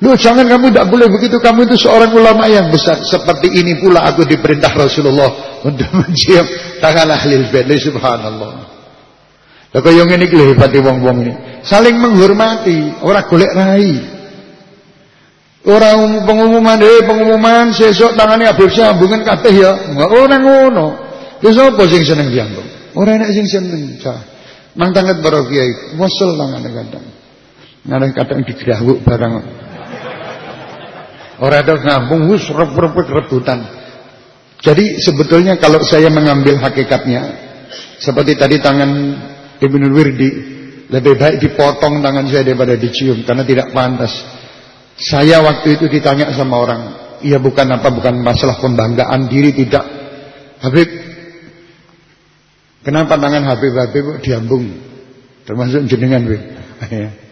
Lu jangan kamu tidak boleh begitu. Kamu itu seorang ulama yang besar. Seperti ini pula aku diperintah Rasulullah untuk <laughs> mencium tangan ahli bait. Subhanallah. Lah kaya ngene iki lho wong-wong ini. Saling menghormati, ora golek rai. Orang pengumuman, eh pengumuman sesok tangane Habib sambungan kabeh ya. Enggak ora ngono. Wis apa sing seneng diambung? Ora enak sing seneng, cah. Mang tangan baro kiai, mosel tangane kadang. Ngarep kadang digrawuk barang. Ora ada ngambung wis rep-rep rebutan. Jadi sebetulnya kalau saya mengambil hakikatnya seperti tadi tangan Ibnu Wirdi lebih baik dipotong tangan saya daripada dicium karena tidak pantas. Saya waktu itu ditanya sama orang, iya bukan apa, bukan masalah pembanggaan diri tidak. Habib, kenapa tangan Habib Habib diambung? Termasuk jenengan, Habib. <laughs>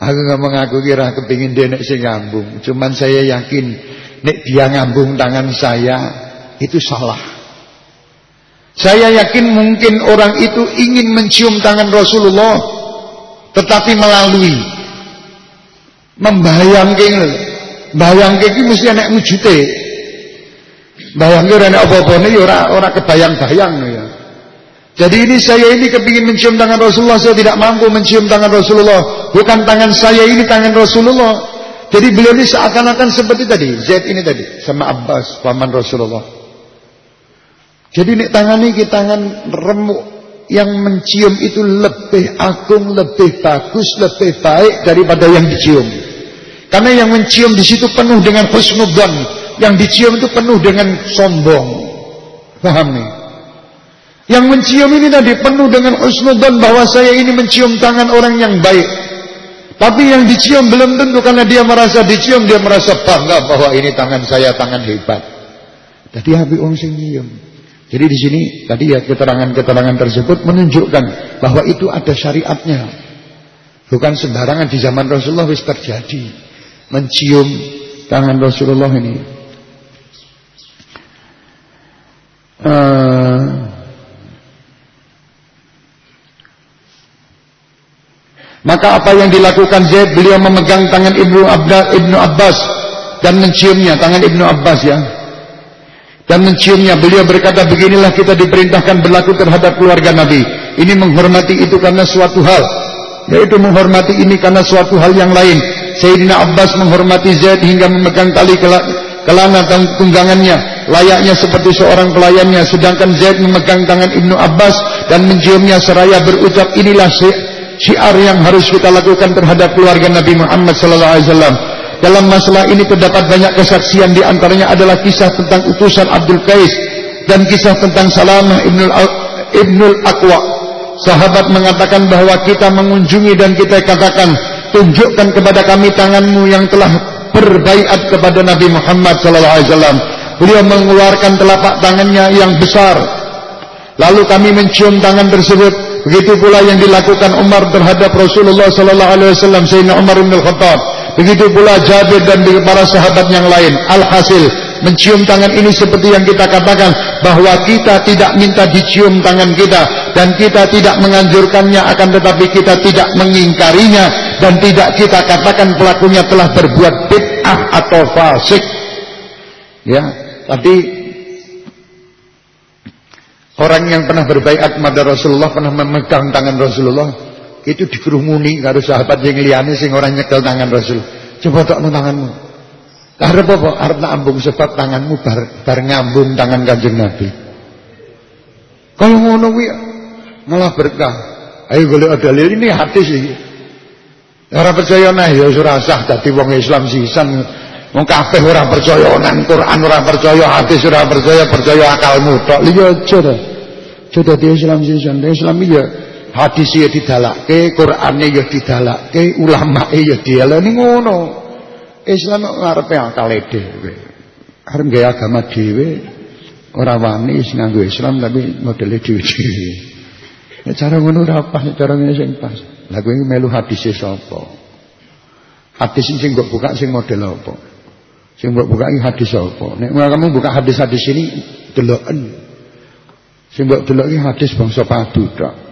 Aku nggak mengaku kira kepingin dia nek sing ngambung. Cuman saya yakin nek dia ngambung tangan saya itu salah. Saya yakin mungkin orang itu ingin mencium tangan Rasulullah tetapi melalui membayangke bayangke iki mesti enek wujute bayangke ora enek apa-apane ya ora ora kebayang-bayang ya. Jadi ini saya ini kepingin mencium tangan Rasulullah saya tidak mampu mencium tangan Rasulullah. Bukan tangan saya ini tangan Rasulullah. Jadi beliau ini seakan-akan seperti tadi Zaid ini tadi sama Abbas paman Rasulullah. Jadi nek tangan ini tangan remuk yang mencium itu lebih agung, lebih bagus, lebih baik daripada yang dicium. Karena yang mencium di situ penuh dengan husnudzon, yang dicium itu penuh dengan sombong. Paham nih? Yang mencium ini tadi penuh dengan husnudzon bahwa saya ini mencium tangan orang yang baik. Tapi yang dicium belum tentu karena dia merasa dicium dia merasa bangga bahwa ini tangan saya tangan hebat. Jadi habis orang sing nyium. Jadi di sini tadi ya keterangan-keterangan tersebut menunjukkan bahwa itu ada syariatnya. Bukan sembarangan di zaman Rasulullah wis terjadi mencium tangan Rasulullah ini. Uh, maka apa yang dilakukan Zaid beliau memegang tangan Ibnu Abda, Ibnu Abbas dan menciumnya tangan Ibnu Abbas ya. Dan menciumnya beliau berkata beginilah kita diperintahkan berlaku terhadap keluarga Nabi. Ini menghormati itu karena suatu hal yaitu menghormati ini karena suatu hal yang lain Sayyidina Abbas menghormati Zaid hingga memegang tali kelana tunggangannya layaknya seperti seorang pelayannya sedangkan Zaid memegang tangan Ibnu Abbas dan menciumnya seraya berucap inilah syiar yang harus kita lakukan terhadap keluarga Nabi Muhammad sallallahu alaihi wasallam. Dalam masalah ini terdapat banyak kesaksian di antaranya adalah kisah tentang utusan Abdul Qais dan kisah tentang Salamah Ibnul Ibnul Aqwa. Sahabat mengatakan bahwa kita mengunjungi dan kita katakan, tunjukkan kepada kami tanganmu yang telah berbaiat kepada Nabi Muhammad sallallahu alaihi wasallam. Beliau mengeluarkan telapak tangannya yang besar. Lalu kami mencium tangan tersebut. Begitu pula yang dilakukan Umar terhadap Rasulullah sallallahu alaihi wasallam Sayyidina Umar bin Khattab. Begitu pula Jabir dan para sahabat yang lain. Alhasil, mencium tangan ini seperti yang kita katakan bahwa kita tidak minta dicium tangan kita dan kita tidak menganjurkannya akan tetapi kita tidak mengingkarinya dan tidak kita katakan pelakunya telah berbuat bid'ah atau fasik. Ya, tadi orang yang pernah berbaikat kepada Rasulullah pernah memegang tangan Rasulullah itu dikerumuni karo sahabat yang liyane sing orang nyekel tangan Rasul. Coba tokno tanganmu. Arep apa? Arep ambung sebab tanganmu bar, bar ngambung tangan Kanjeng Nabi. Kalau ngono kuwi malah berkah. Ayo golek dalil ini hadis iki. Ora percaya nah ya ora sah dadi wong Islam sisan. Wong kabeh ora percaya nang Quran ora percaya hadis ora percaya percaya akalmu tok. Liya aja ta. Aja Islam sisan. Islam iki ya hadis ya didalakke, Qur'ane ya didalakke, ulama ya dieleni ngono. Islam ngarepe akale dhewe. Arep gawe agama dhewe ora wani wis nganggo Islam tapi modele dhewe-dhewe. Ya cara ngono ora pas, cara ngene sing pas. Lah kowe melu hadis sapa? Hadis sing mbok buka sing model apa? Sing mbok buka iki hadis apa? Nek kamu buka hadis-hadis ini deloken. Sing mbok delok iki hadis bangsa padu tok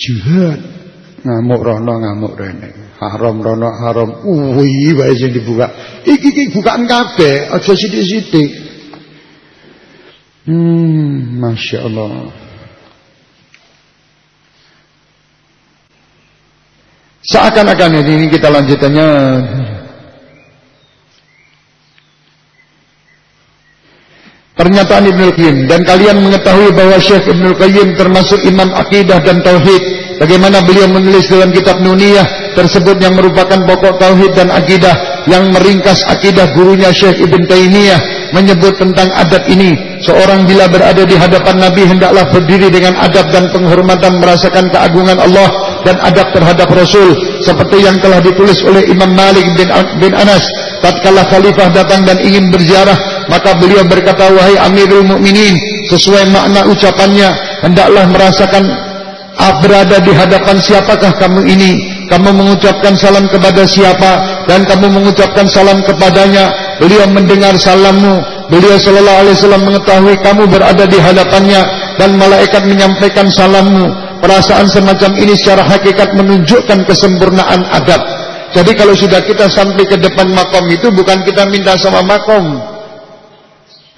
jihad ngamuk rono ngamuk rene haram rono haram uwi wae sing dibuka iki iki bukaan kabeh aja sithik-sithik hmm masyaallah seakan-akan ini kita lanjutannya. Pernyataan Ibnu Qayyim dan kalian mengetahui bahwa Syekh Ibnu Qayyim termasuk imam akidah dan tauhid. Bagaimana beliau menulis dalam kitab Nuniyah tersebut yang merupakan pokok tauhid dan akidah yang meringkas akidah gurunya Syekh Ibn Taimiyah menyebut tentang adab ini. Seorang bila berada di hadapan Nabi hendaklah berdiri dengan adab dan penghormatan merasakan keagungan Allah dan adab terhadap Rasul seperti yang telah ditulis oleh Imam Malik bin, bin Anas tatkala khalifah datang dan ingin berziarah maka beliau berkata, wahai amirul mu'minin, sesuai makna ucapannya, hendaklah merasakan ah, berada di hadapan siapakah kamu ini. Kamu mengucapkan salam kepada siapa dan kamu mengucapkan salam kepadanya. Beliau mendengar salammu. Beliau sallallahu alaihi wasallam mengetahui kamu berada di hadapannya dan malaikat menyampaikan salammu. Perasaan semacam ini secara hakikat menunjukkan kesempurnaan adab. Jadi kalau sudah kita sampai ke depan makom itu bukan kita minta sama makom,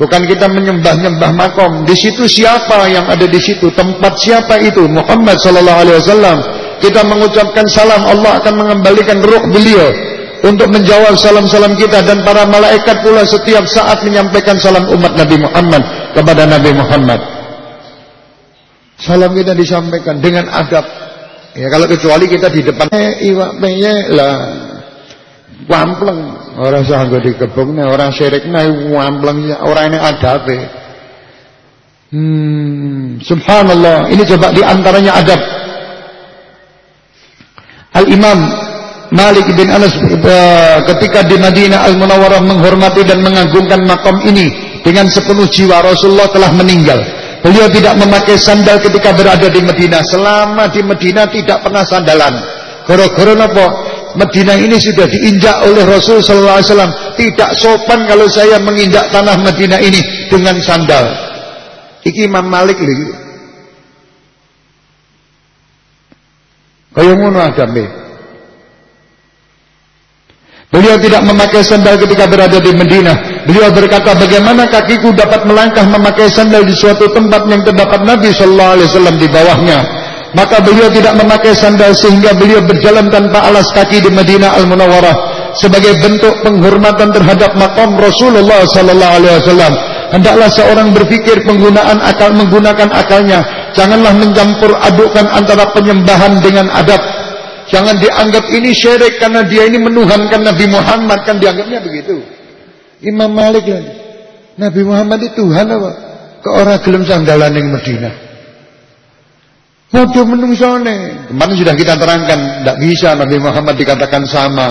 Bukan kita menyembah-nyembah makom. Di situ siapa yang ada di situ? Tempat siapa itu? Muhammad sallallahu alaihi wasallam. Kita mengucapkan salam, Allah akan mengembalikan ruh beliau untuk menjawab salam-salam kita dan para malaikat pula setiap saat menyampaikan salam umat Nabi Muhammad kepada Nabi Muhammad. Salam kita disampaikan dengan adab. Ya kalau kecuali kita di depan eh, iwak lah. Wampleng ora usah nggo dikebungne ora syirikne wampleng ora ini adabe hmm subhanallah. Ini coba di antaranya adab Al Imam Malik bin Anas eh, ketika di Madinah Al Munawwarah menghormati dan mengagungkan makam ini dengan sepenuh jiwa Rasulullah telah meninggal. Beliau tidak memakai sandal ketika berada di Madinah. Selama di Madinah tidak pernah sandalan. Goro-goro napa? Madinah ini sudah diinjak oleh Rasul sallallahu alaihi wasallam. Tidak sopan kalau saya menginjak tanah Madinah ini dengan sandal. Iki Imam Malik lho. Kaya ngono adame. Beliau tidak memakai sandal ketika berada di Madinah. Beliau berkata, bagaimana kakiku dapat melangkah memakai sandal di suatu tempat yang terdapat Nabi Sallallahu Alaihi Wasallam di bawahnya. Maka beliau tidak memakai sandal sehingga beliau berjalan tanpa alas kaki di Madinah Al-Munawwarah sebagai bentuk penghormatan terhadap makam Rasulullah sallallahu alaihi wasallam. Hendaklah seorang berpikir penggunaan akal menggunakan akalnya Janganlah mencampur adukkan antara penyembahan dengan adab. Jangan dianggap ini syirik karena dia ini menuhankan Nabi Muhammad kan dianggapnya begitu. Imam Malik lagi. Nabi Muhammad itu Tuhan apa? Ke orang gelem sanggalan yang Medina. Waduh menungsone. Kemarin sudah kita terangkan, tidak bisa Nabi Muhammad dikatakan sama.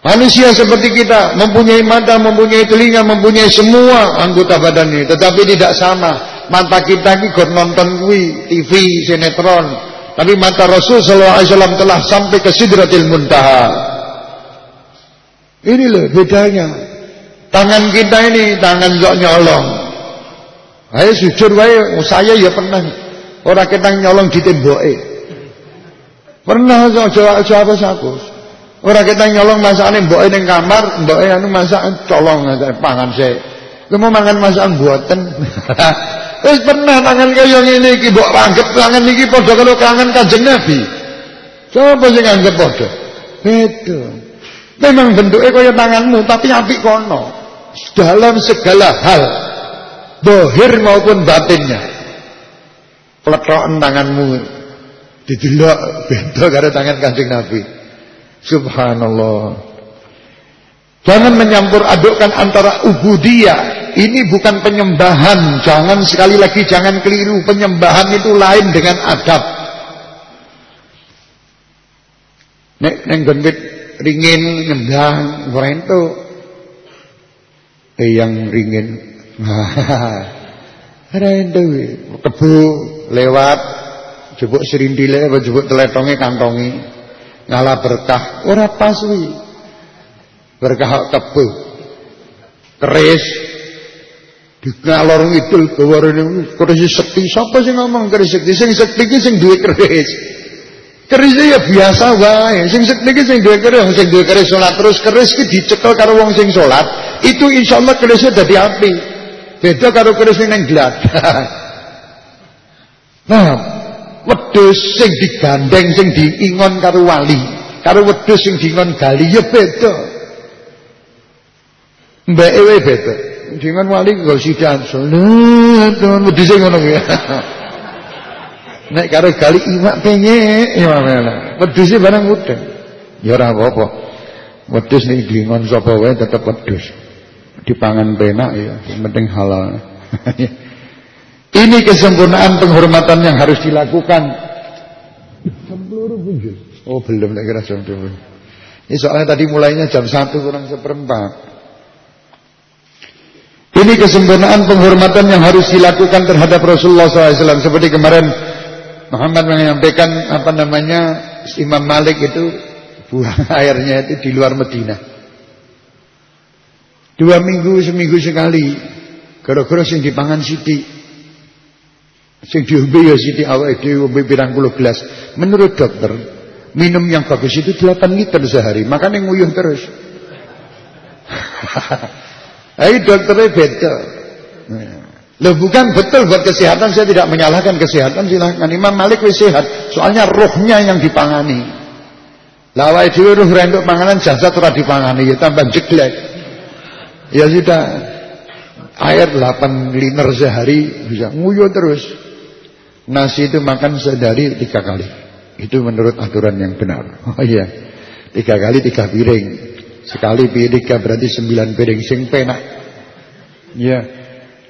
Manusia seperti kita mempunyai mata, mempunyai telinga, mempunyai semua anggota badan ini, tetapi tidak sama. Mata kita ini kok nonton kui TV, sinetron, tapi mata Rasul sallallahu alaihi wasallam telah sampai ke Sidratil Muntaha. Ini loh bedanya. Tangan kita ini tangan zok nyolong. Ayo jujur wae, saya ya pernah orang kita nyolong di temboke. Pernah aja aja apa sakus. Orang kita nyolong masakane mboke ning kamar, mboke anu masak colong aja pangan sik. Lu mau mangan masakan buatan. <laughs> Wis pernah tangan kaya ngene iki mbok anggap tangan iki padha karo tangan Kanjeng Nabi. Coba sing anggap padha. Beda. Memang bentuknya kaya tanganmu tapi apik kono. Dalam segala hal. Bohir maupun batinnya. Peletrokan tanganmu. Didelok beda karo tangan Kanjeng Nabi. Subhanallah. Jangan menyampur adukkan antara ubudiyah. Ini bukan penyembahan. Jangan sekali lagi jangan keliru. Penyembahan itu lain dengan adab. Nek neng gendit ringin nyembah itu Eh yang ringin. <laughs> Rento kebu lewat jebuk serindile jebuk teletonge kantongi ngalah berkah ora pas berkah kebu keris. Ngalor ngidul gawa rene keris sekti. Sapa sing ngomong keris sekti? Sing sekti ki sing duwe keris. Keris ya biasa wae. Sing sekti ki sing duwe keris sing duwe keris salat terus keris ki dicekel karo wong sing salat itu insyaallah kerisnya dadi api. Beda karo keris nang glat nah wedhus sing digandeng sing diingon karo wali. Karo wedhus sing diingon gali ya beda. Mbak ewe beda. Diingon wali kok sidan. Salat wedhus sing ngono ya <laughs> nek karo gali iwak penyek ya mana wedhus barang muda ya ora apa-apa. Wedhus diingon sapa wae tetep wedhus. Dipangan penak ya. Penting halal <laughs> Ini kesempurnaan penghormatan yang harus dilakukan. Oh belum, tak kira jam Ini soalnya tadi mulainya jam satu kurang seperempat. Ini kesempurnaan penghormatan yang harus dilakukan terhadap Rasulullah SAW. Seperti kemarin Muhammad menyampaikan apa namanya Imam Malik itu buang <laughs> airnya itu di luar Medina. Dua minggu seminggu sekali. Gara-gara sing dipangan sidik. Sing diombe ya sithik awake dhewe ombe pirang puluh gelas. Menurut dokter, minum yang bagus itu 8 liter sehari. Makanya nguyuh terus. <laughs> Ayo dokternya beda. Loh bukan betul buat kesehatan saya tidak menyalahkan kesehatan silahkan Imam Malik wis sehat soalnya rohnya yang dipangani. Lawai dhewe roh rentuk panganan jasad ora dipangani ya tambah jeglek. Ya sudah air 8 liter sehari bisa nguyuh terus. Nasi itu makan sehari tiga kali. Itu menurut aturan yang benar. <laughs> Oh iya. Tiga kali tiga piring. Sekali piring tiga berarti sembilan piring. Sing penak. Ya.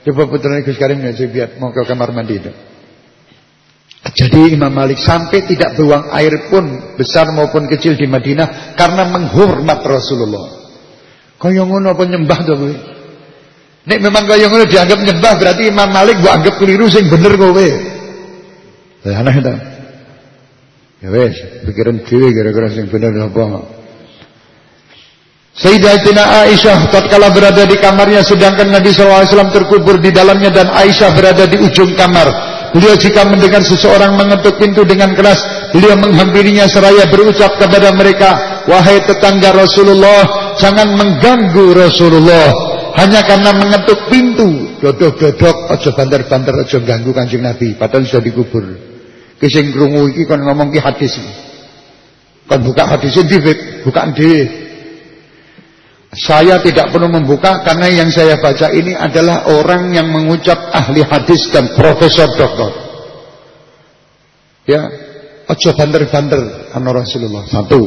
Coba putra Gus Karim ya biar mau ke kamar mandi itu. Jadi Imam Malik sampai tidak buang air pun besar maupun kecil di Madinah karena menghormat Rasulullah. Kaya ngono apa nyembah kowe? Nek memang kaya ngono dianggap nyembah berarti Imam Malik gua anggap keliru sing bener kowe. Lah aneh ta. Ya wes, pikiran dhewe gara-gara sing bener apa. Sayyidatina Aisyah tatkala berada di kamarnya sedangkan Nabi SAW terkubur di dalamnya dan Aisyah berada di ujung kamar. Beliau jika mendengar seseorang mengetuk pintu dengan keras, beliau menghampirinya seraya berucap kepada mereka, "Wahai tetangga Rasulullah, jangan mengganggu Rasulullah." Hanya karena mengetuk pintu, dodok-dodok, aja banter-banter, aja ganggu Kanjeng Nabi, padahal sudah dikubur. Kising krungu iki kon ngomong ki hadis. Kon buka hadis dhewe, bukan dhewe. Saya tidak perlu membuka karena yang saya baca ini adalah orang yang mengucap ahli hadis dan profesor doktor. Ya, ojo banter-banter ana Rasulullah. Satu.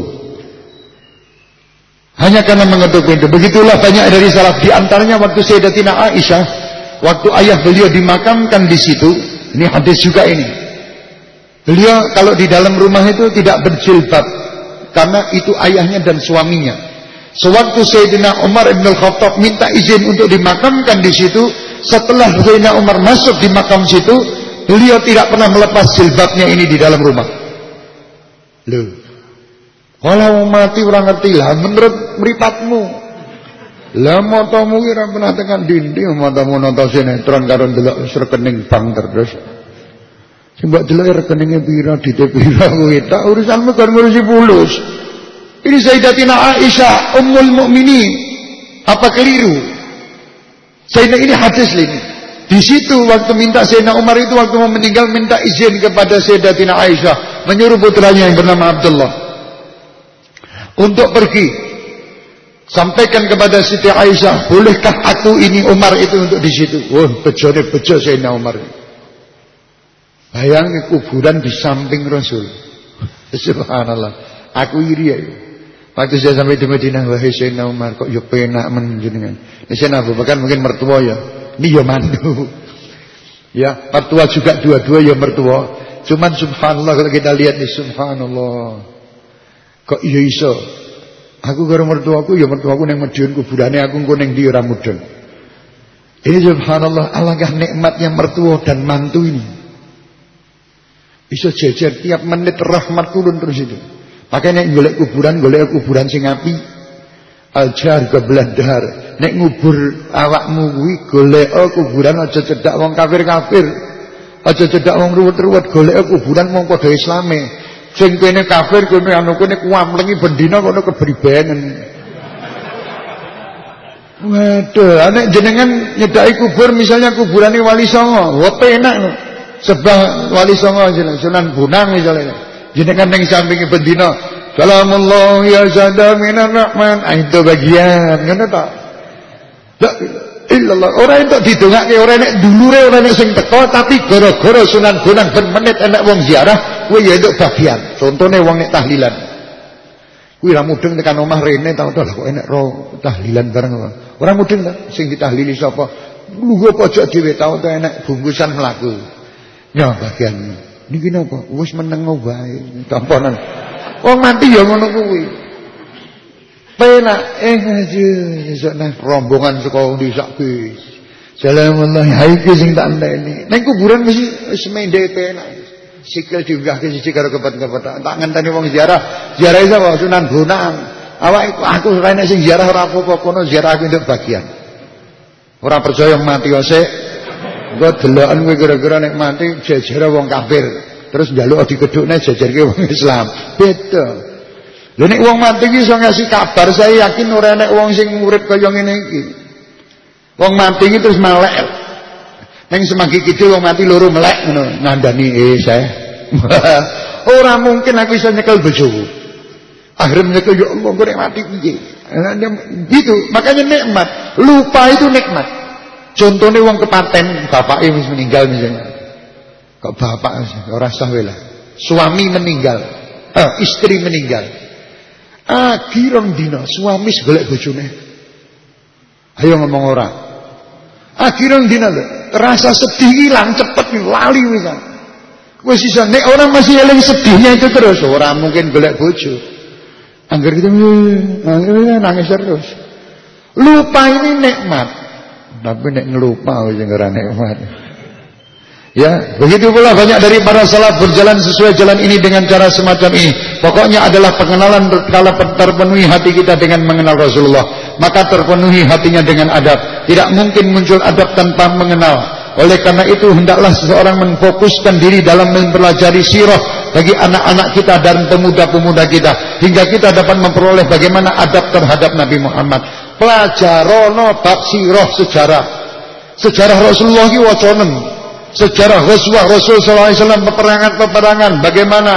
Hanya karena mengetuk pintu. Begitulah banyak dari salaf di antaranya waktu Sayyidatina Aisyah, waktu ayah beliau dimakamkan di situ. Ini hadis juga ini. Beliau kalau di dalam rumah itu tidak berjilbab karena itu ayahnya dan suaminya. Sewaktu Sayyidina Umar Ibn Khattab minta izin untuk dimakamkan di situ, setelah Sayyidina Umar masuk di makam situ, beliau tidak pernah melepas jilbabnya ini di dalam rumah. Loh, kalau mati orang ngerti lah menurut meripatmu. Lah matamu kira pernah tekan dinding matamu nonton sinetron karo ndelok rekening bank terus. Sing mbok delok rekeninge pira, dite pira <laughs> kuwi tak urusanmu kan ngurusi fulus. Ini Sayyidatina Aisyah Ummul Mukminin. Apa keliru? Sayyidina ini hadis ini. Di situ waktu minta Sayyidina Umar itu waktu mau meninggal minta izin kepada Sayyidatina Aisyah menyuruh putranya yang bernama Abdullah untuk pergi. Sampaikan kepada Siti Aisyah, bolehkah aku ini Umar itu untuk di situ? Wah, bejone bejo Sayyidina Umar. Bayangin kuburan di samping Rasul. <laughs> Subhanallah. Aku iri ya. Waktu saya sampai di Madinah, wahai Sayyidina Umar, kok yo penak menjenengan. Ini Sayyidina Abu Bakar mungkin mertua ya. Ini ya mantu. <laughs> Ya, mertua juga dua-dua ya mertua. Cuman subhanallah kalau kita lihat nih subhanallah. Kok iya iso? Aku karo mertuaku ya mertuaku ning Madiun kuburane aku engko ning ndi ora mudeng. Ini subhanallah alangkah nikmatnya mertua dan mantu ini. Bisa jejer tiap menit rahmat turun terus itu. Makanya golek kuburan golek kuburan sing api. Aljar kebeladar. Nek ngubur awakmu kuwi golek kuburan aja cedak wong kafir-kafir. Aja cedak wong ruwet-ruwet golek kuburan wong padha islame. Sing kene kafir kene anu kene kuamlengi bendina kono kebribanen. Waduh, nek jenengan nyedaki kubur misalnya kuburane Wali Songo, wah penak lho. Sebab Wali Songo jeneng Sunan Bonang misalnya. Jenengan ning sampingi bendina, Salamullah ya zada minar rahman. Ah itu bagian, ngono ta? La illallah. Ora entuk didongake, ora nek dulure, ora nek sing teko, tapi gara-gara Sunan Bonang ben menit enek wong ziarah, kuwi ya entuk bagian. Contone wong nek tahlilan. Kuwi ra mudeng tekan omah rene tau to kok enek ro tahlilan bareng apa. Ora mudeng ta sing ditahlili sapa? Lungguh pojok dhewe tau to enek bungkusan mlaku. Ya bagian niki napa? Wis meneng wae. Tamponan. Wong mati ya ngono kuwi. Penak eh aja sesuk nah rombongan saka ndi sak bis. Salamualaikum hai ki sing tak enteni. Ning kuburan mesti wis mende penak. Sikil diunggahke siji karo kepet-kepet. Tak ngenteni wong ziarah. Ziarah sapa? Sunan Bonang. Awak aku ora sing ziarah ora apa-apa kono ziarah aku untuk bagian. Ora percaya mati sik. Engko deloken kowe kira-kira nek mati jejere wong kafir. Terus njaluk dikedukne jejerke wong Islam. Beda. Lha nek wong mati iki iso ngasih kabar, saya yakin ora enek wong sing urip kaya ngene iki. Wong mati iki terus melek. Neng semanggi kidul wong mati loro melek ngono ngandani eh saya. <laughs> Ora mungkin aku bisa nyekel bojoku. Akhirnya nyekel ya Allah gue mati piye. Gitu, makanya nikmat. Lupa itu nikmat. Contohnya wong kepaten, bapaknya wis meninggal misalnya. Kok bapak ora sah lah. Suami meninggal, eh, istri meninggal. Akhirong dina suami golek bojone. Ayo ngomong ora. Akhirong dina lho, rasa sedih hilang cepet lali wis. Wis iso nek orang masih eling sedihnya itu terus ora mungkin golek bojo. Angger gitu nangis terus. Lupa ini nikmat. Tapi nek ngelupa wis ora nikmat. Ya, begitu pula banyak dari para salaf berjalan sesuai jalan ini dengan cara semacam ini. Pokoknya adalah pengenalan kalau terpenuhi hati kita dengan mengenal Rasulullah, maka terpenuhi hatinya dengan adab. Tidak mungkin muncul adab tanpa mengenal. Oleh karena itu hendaklah seseorang memfokuskan diri dalam mempelajari sirah bagi anak-anak kita dan pemuda-pemuda kita hingga kita dapat memperoleh bagaimana adab terhadap Nabi Muhammad. Pelajarono bab sirah sejarah. Sejarah Rasulullah ki. Sejarah Rasulullah Rasul SAW peperangan-peperangan bagaimana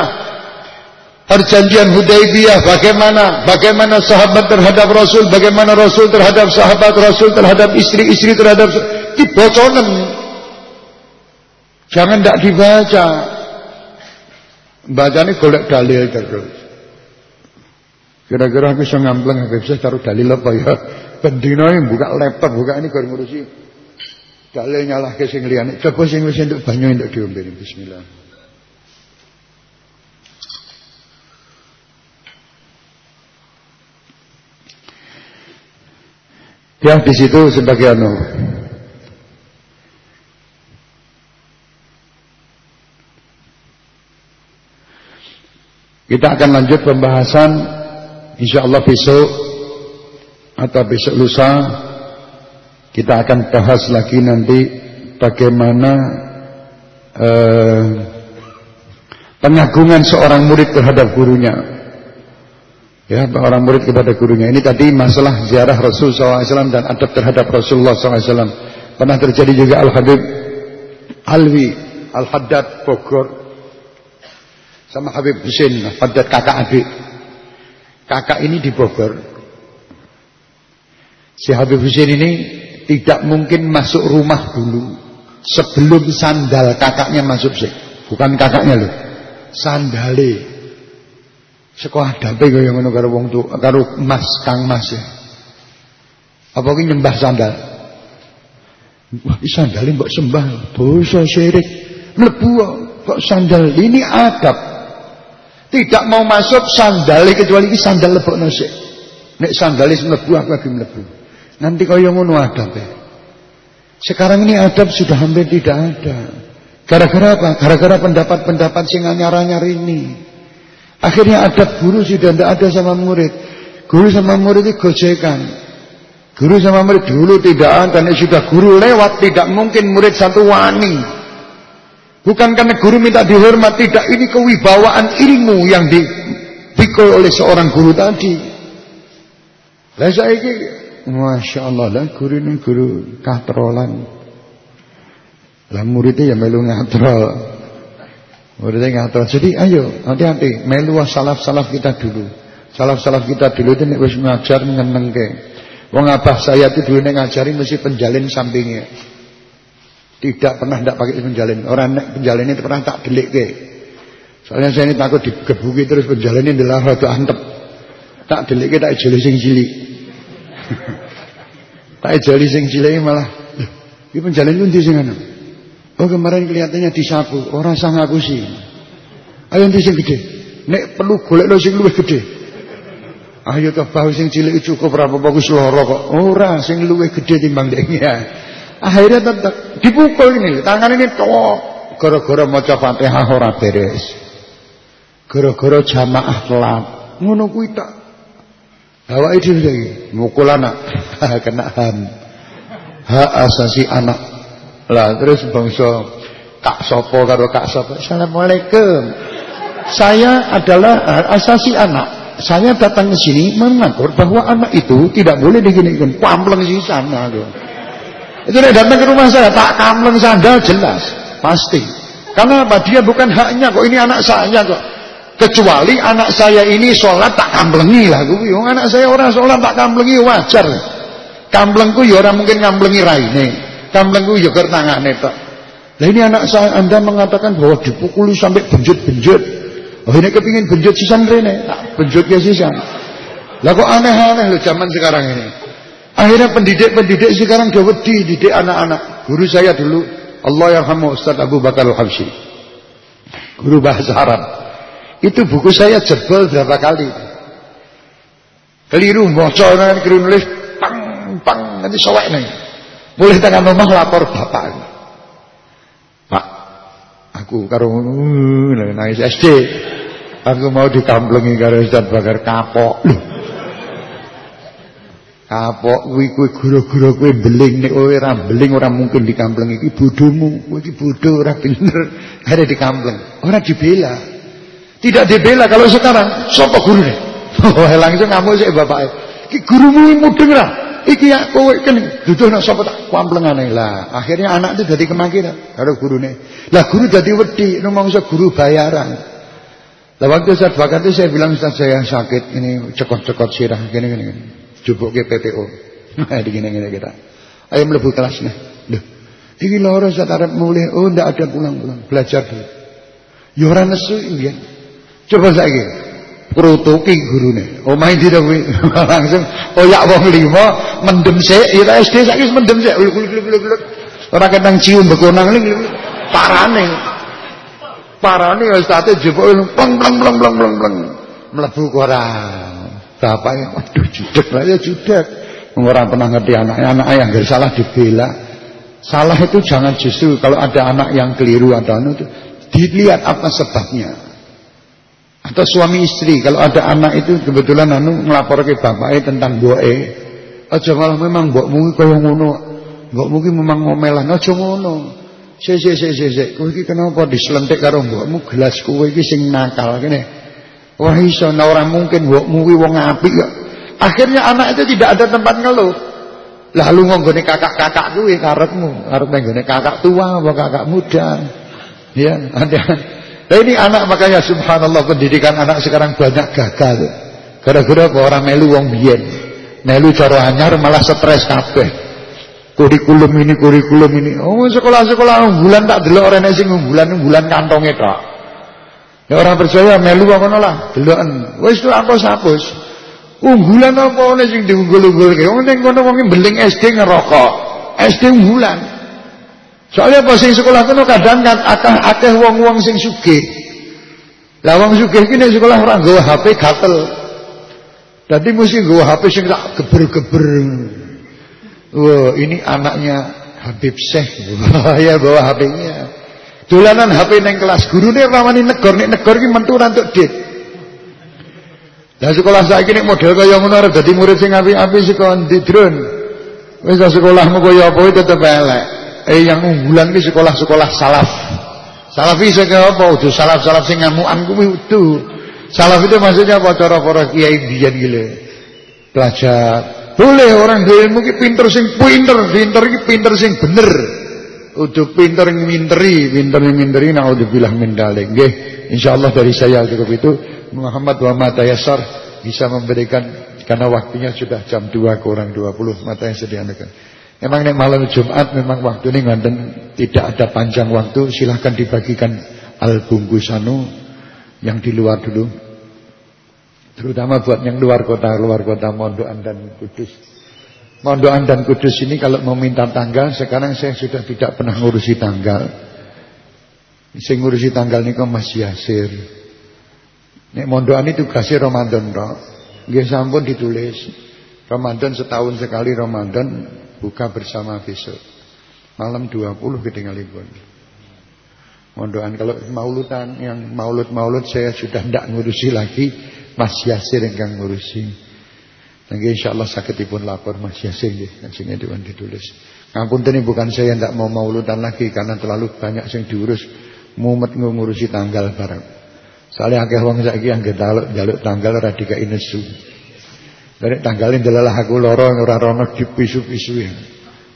perjanjian Hudaybiyah bagaimana bagaimana sahabat terhadap Rasul bagaimana Rasul terhadap sahabat Rasul terhadap istri-istri terhadap diboconen jangan tidak dibaca Bacane golek dalil terus. Kira-kira aku iso ngampleng Habib Syekh karo dalil apa ya? Bendina iki buka laptop, buka ini gor ngurusi dalil nyalahke sing liyane. Coba sing wis entuk banyu entuk diombe bismillah. Ya di situ sebagai anu. Kita akan lanjut pembahasan insya Allah besok atau besok lusa kita akan bahas lagi nanti bagaimana eh, pengagungan seorang murid terhadap gurunya. Ya, orang murid kepada gurunya. Ini tadi masalah ziarah Rasul SAW dan adab terhadap Rasulullah SAW. Pernah terjadi juga Al-Habib Alwi, Al-Haddad Bogor, sama Habib Husin Haddad kakak adik. Kakak ini di Bogor. Si Habib Husin ini tidak mungkin masuk rumah dulu sebelum sandal kakaknya masuk sih. Bukan kakaknya loh. Sandale. Sekolah dape kaya ngono karo wong tu, karo Mas Kang Mas ya. Apa ki nyembah sandal? Wah, sandale mbok sembah, dosa syirik. Mlebu kok sandal ini adab. Tidak mau masuk sandale kecuali ini sandal lebok sik. Nek sandale mlebu aku lagi mlebu. Nanti kaya ngono adabe. Sekarang ini adab sudah hampir tidak ada. Gara-gara apa? Gara-gara pendapat-pendapat sing anyar-anyar ini. Akhirnya adab guru sudah tidak ada sama murid. Guru sama murid itu gojekan. Guru sama murid dulu tidak ada. Dan sudah guru lewat tidak mungkin murid satu wani. Bukan karena guru minta dihormat, tidak. Ini kewibawaan ilmu yang dipikul oleh seorang guru tadi. Lah saya ini, Masya Allah lah guru ini guru katrolan. Lah muridnya ya melu ngatrol. Muridnya ngatrol. Jadi ayo hati-hati. Melu salaf-salaf kita dulu. Salaf-salaf kita dulu itu wis ngajar ngenengke. Wong abah saya itu dulu ngajari mesti penjalin sampingnya. Tidak pernah tidak pakai penjalin. Orang nek penjalin itu pernah tak delik ke. Soalnya saya ini takut digebuki terus penjalin ini adalah rada antep. Tak delik ke tak jeli sing cilik. <laughs> tak jeli sing cilik malah. Ini penjalin itu sing ana. Oh kemarin kelihatannya disapu. Orang sang aku sih. Ayo nanti sing gede. Nek perlu golek lo sing luwih gede. Ayo toh bau sing cilik cukup berapa bagus loro kok. Ora sing luwih gede timbang deknya. Akhirnya tetap dipukul ini, tangan ini tok. Gara-gara maca Fatihah ora beres. Gara-gara jamaah telat. Ngono kuwi tak. Awake dhewe iki mukul anak <laughs> kena ham. Hak asasi anak. Lah terus bangsa Kak Sopo karo Kak Sopo. Assalamualaikum. Saya adalah asasi anak. Saya datang ke sini mengatur bahwa anak itu tidak boleh diginikan. Pampleng sih sana. Itu dia datang ke rumah saya, tak kamleng sandal jelas, pasti. Karena apa? Dia bukan haknya kok, ini anak saya kok. Kecuali anak saya ini sholat tak kamblengi lah. Gue, anak saya orang sholat tak kamblengi wajar. Kamblengku ya orang mungkin kamblengi raine. Kamblengku ya tangane tok. Lah ini anak saya Anda mengatakan bahwa dipukuli sampai benjut-benjut. Oh ini kepingin benjut sisan rene, tak benjut ya sisan. Lah kok aneh-aneh loh zaman sekarang ini. Akhirnya pendidik-pendidik sekarang dia wedi didik anak-anak. Guru saya dulu, Allah yarhamu Ustaz Abu Bakar Al-Habsyi. Guru bahasa Arab. Itu buku saya jebol berapa kali. Keliru bocor kan, keliru nulis pang pang nanti sowek nih. Boleh tangan rumah lapor bapak. Pak, aku karo nangis SD. Aku mau dikamplengi karo Ustaz Bakar kapok. Loh, Kapok kuwi kuwi gura-gura kuwi beling nek kowe ora beling ora mungkin dikampleng iki bodhomu. Kowe iki bodho ora bener. <laughs> Ada dikampleng. Ora dibela. Tidak dibela kalau sekarang sapa gurune? <laughs> Oh langsung ngamuk sik bapake. Iki gurumu mudeng ra. Iki ya kowe kan duduhno sapa tak kamplengane. Lah akhirnya anak itu jadi kemakiran karo gurune. Lah guru jadi wedi rumangsa guru bayaran. Lah waktu saya bakat itu saya bilang Ustaz saya sakit ini cekot-cekot sirah gini gini. gini ke PPO. Nah, digini-gini kita. Ayo mlebu kelas nah. Loh. Iki loro saya arep mulih. Oh, ndak ada pulang-pulang. Belajar dulu. Ya ora nesu ya. Coba saiki krutuki gurune. Omahe ndi to kuwi? <laughs> Langsung oyak wong lima mendem sik, ya SD saiki mendem sik. Ora ketang cium bekonang parane. Parane wis tate jepoke pleng pleng pleng pleng pleng. Mlebu koran. Bapaknya waduh judek lah ya judek. Orang pernah ngerti anaknya, anak yang gak salah dibela. Salah itu jangan justru kalau ada anak yang keliru atau anu itu dilihat apa sebabnya. Atau suami istri kalau ada anak itu kebetulan anu ngelapor ke bapaknya tentang boe. Aja malah memang mbokmu kaya ngono. Mbokmu ki memang ngomelan aja ngono. Si si si si si, kowe iki kenapa dislentik karo mbokmu gelas kowe iki sing nakal kene. Wah iso nah, orang mungkin mbokmu ki wong apik kok. Akhirnya anak itu tidak ada tempat ngeluh. Lalu ngonggone kakak-kakak kuwi karepmu, arep nggone kakak tua apa kakak muda. Ya, ada. Nah ini anak makanya subhanallah pendidikan anak sekarang banyak gagal. Gara-gara orang melu wong biyen. Melu cara anyar malah stres kabeh. Kurikulum ini, kurikulum ini. Oh, sekolah-sekolah unggulan tak delok ora sing unggulan, unggulan kantonge tok. Ya orang percaya melu ngono lah, deloken. Wis tuh hapus-hapus. Unggulan apa ana sing diunggul-unggulke? Wong ning kono wong mbeling SD ngerokok. SD unggulan. Soalnya apa sing sekolah kono kadang kan akeh-akeh wong-wong sing sugih. Lah wong sugih iki sekolah ora nggawa HP gatel. Dadi mesti nggawa HP sing tak geber-geber. Wah, ini anaknya Habib Syekh. <laughs> Wah, ya bawa HP-nya. Dolanan HP neng kelas gurune rawani negor nek negor iki mentu rantuk dit. Lah sekolah saiki nek model kaya ngono arep murid sing apik-apik saka ndi drone. Wis sekolahmu kaya apa tetep elek. Eh yang unggulan ki sekolah-sekolah salaf. Salaf iki sing apa? Udah salaf-salaf sing ngamukan kuwi udu. Salaf itu maksudnya apa cara para kiai biyen gile. Belajar. Boleh orang ilmu ki pinter sing pinter, pinter iki pinter sing bener. Udah pinter nginteri, pinter nginteri naudzubillah min dalik. Nggih, insyaallah dari saya cukup itu. Muhammad wa mata yasar bisa memberikan karena waktunya sudah jam 2 kurang 20 mata yang sediakan. Memang nek malam Jumat memang waktu ini nganten tidak ada panjang waktu silahkan dibagikan album busanu yang di luar dulu. Terutama buat yang luar kota, luar kota Mondoan dan Kudus. Mondoan dan Kudus ini kalau meminta tanggal sekarang saya sudah tidak pernah ngurusi tanggal. Saya ngurusi tanggal kok Mas Yasir. Nek mondokan itu kasih Ramadan tok. Nggih sampun ditulis. Ramadan setahun sekali Ramadan buka bersama besok. Malam 20 ketinggalipun. Mondokan kalau maulutan yang maulud-maulud saya sudah tidak ngurusi lagi Mas Yasir yang ngurusi. Nggih insyaallah sakitipun lapor Mas Yasir nggih sing dewan ditulis. Ngapunten bukan saya yang tidak mau maulutan lagi karena terlalu banyak yang diurus. Mumet ngurusi tanggal barang. Soalnya akeh wong saiki yang jaluk jaluk tanggal ora dikai nesu. Dari tanggalin delalah aku loro ora rono dipisu-pisu ya.